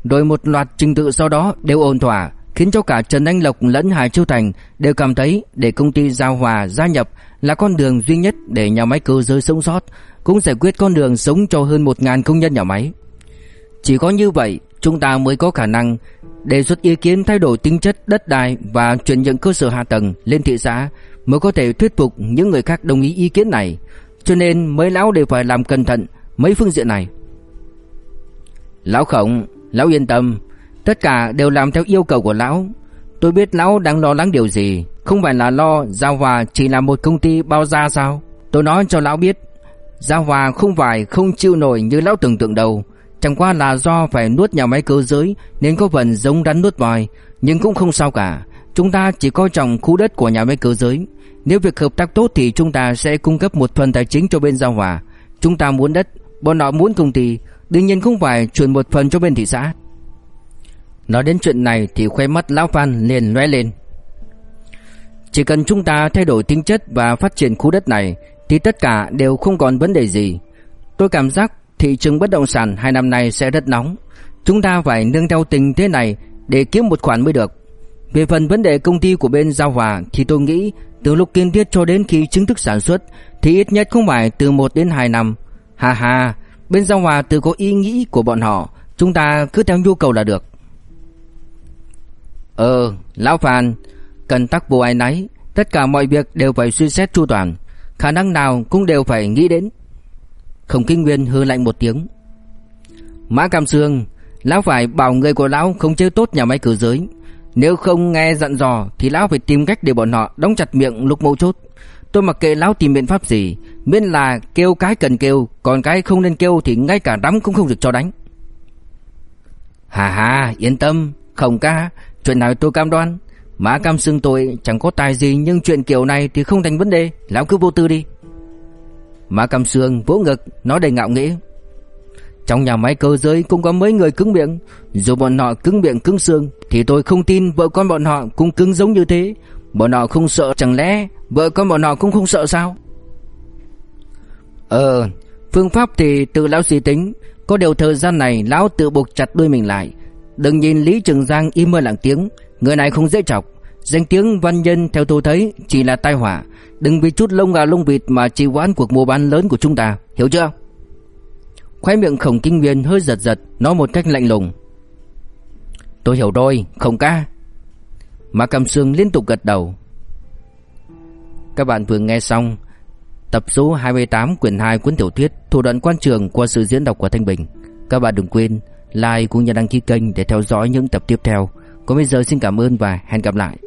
Rồi một loạt trình tự sau đó đều ổn thỏa, Khiến cho cả Trần Anh Lộc lẫn Hải Châu Thành Đều cảm thấy để công ty Giao Hòa gia nhập Là con đường duy nhất để nhà máy cơ giới sống sót, Cũng giải quyết con đường sống cho hơn 1.000 công nhân nhà máy. Chỉ có như vậy chúng ta mới có khả năng đề xuất ý kiến thay đổi tính chất đất đai và chuyển nhượng cơ sở hạ tầng lên thị xã mới có thể thuyết phục những người khác đồng ý ý kiến này. Cho nên mấy lão đều phải làm cẩn thận mấy phương diện này. Lão Khổng, Lão yên tâm Tất cả đều làm theo yêu cầu của lão Tôi biết lão đang lo lắng điều gì Không phải là lo Giao Hòa chỉ là một công ty bao gia sao Tôi nói cho lão biết Giao Hòa không phải không chịu nổi như lão tưởng tượng đâu Chẳng qua là do phải nuốt nhà máy cơ giới, Nên có phần giống rắn nuốt voi. Nhưng cũng không sao cả. Chúng ta chỉ coi trọng khu đất của nhà máy cơ giới. Nếu việc hợp tác tốt thì chúng ta sẽ cung cấp một phần tài chính cho bên Giao Hòa. Chúng ta muốn đất, Bọn họ muốn công ty. Đương nhiên không phải chuyển một phần cho bên thị xã. Nói đến chuyện này thì khoe mắt Lão Phan liền lóe lên. Chỉ cần chúng ta thay đổi tính chất và phát triển khu đất này, Thì tất cả đều không còn vấn đề gì. Tôi cảm giác thị trường bất động sản hai năm nay sẽ rất nóng. Chúng ta phải nâng theo tình thế này để kiếm một khoản mới được. Về phần vấn đề công ty của bên Giao Hòa thì tôi nghĩ từ lúc kiên thiết cho đến khi chính thức sản xuất thì ít nhất không phải từ 1 đến 2 năm. Hà hà, Bên Giao Hòa tự có ý nghĩ của bọn họ Chúng ta cứ theo nhu cầu là được. Ờ Lão Phan Cần tắc vô ai nấy Tất cả mọi việc đều phải suy xét chu toàn Khả năng nào cũng đều phải nghĩ đến. Khổng Kinh Nguyên hư lạnh một tiếng. Mã Cam Sương, Lão phải bảo người của Lão không chơi tốt nhà máy cửa giới. Nếu không nghe dặn dò Thì Lão phải tìm cách để bọn họ đóng chặt miệng lúc mâu chốt. Tôi mặc kệ lão tìm biện pháp gì, Miễn là kêu cái cần kêu, Còn cái không nên kêu thì ngay cả đấm cũng không được cho đánh. Hà hà, yên tâm, Không ca, Chuyện nào tôi cam đoan. Mã cam sương tôi chẳng có tài gì, Nhưng chuyện kiểu này thì không thành vấn đề, Lão cứ vô tư đi. Mã cam xương, vỗ ngực, Nói đầy ngạo nghễ. Trong nhà máy cơ giới cũng có mấy người cứng miệng. Dù bọn họ cứng miệng cứng xương, Thì tôi không tin vợ con bọn họ cũng cứng giống như thế. Bọn họ không sợ, chẳng lẽ Vợ con bọn họ cũng không sợ sao? Ờ Phương pháp thì tự lão suy tính. Có điều thời gian này, lão tự buộc chặt đuôi mình lại. Đừng nhìn Lý Trường Giang im mơ lặng tiếng. Người này không dễ chọc. Danh tiếng văn nhân theo tôi thấy Chỉ là tai họa. Đừng vì chút lông gà lông vịt Mà trì hoãn cuộc mua bán lớn của chúng ta, Hiểu chưa? Khóe miệng khổng kinh nguyên hơi giật giật, Nói một cách lạnh lùng. Tôi hiểu rồi, khổng ca. Mã Cầm Sương liên tục gật đầu. Các bạn vừa nghe xong Tập số 28 quyển 2 cuốn tiểu thuyết Thủ đoạn quan trường qua sự diễn đọc của Thanh Bình. Các bạn đừng quên like cũng như đăng ký kênh để theo dõi những tập tiếp theo. Còn bây giờ xin cảm ơn và hẹn gặp lại.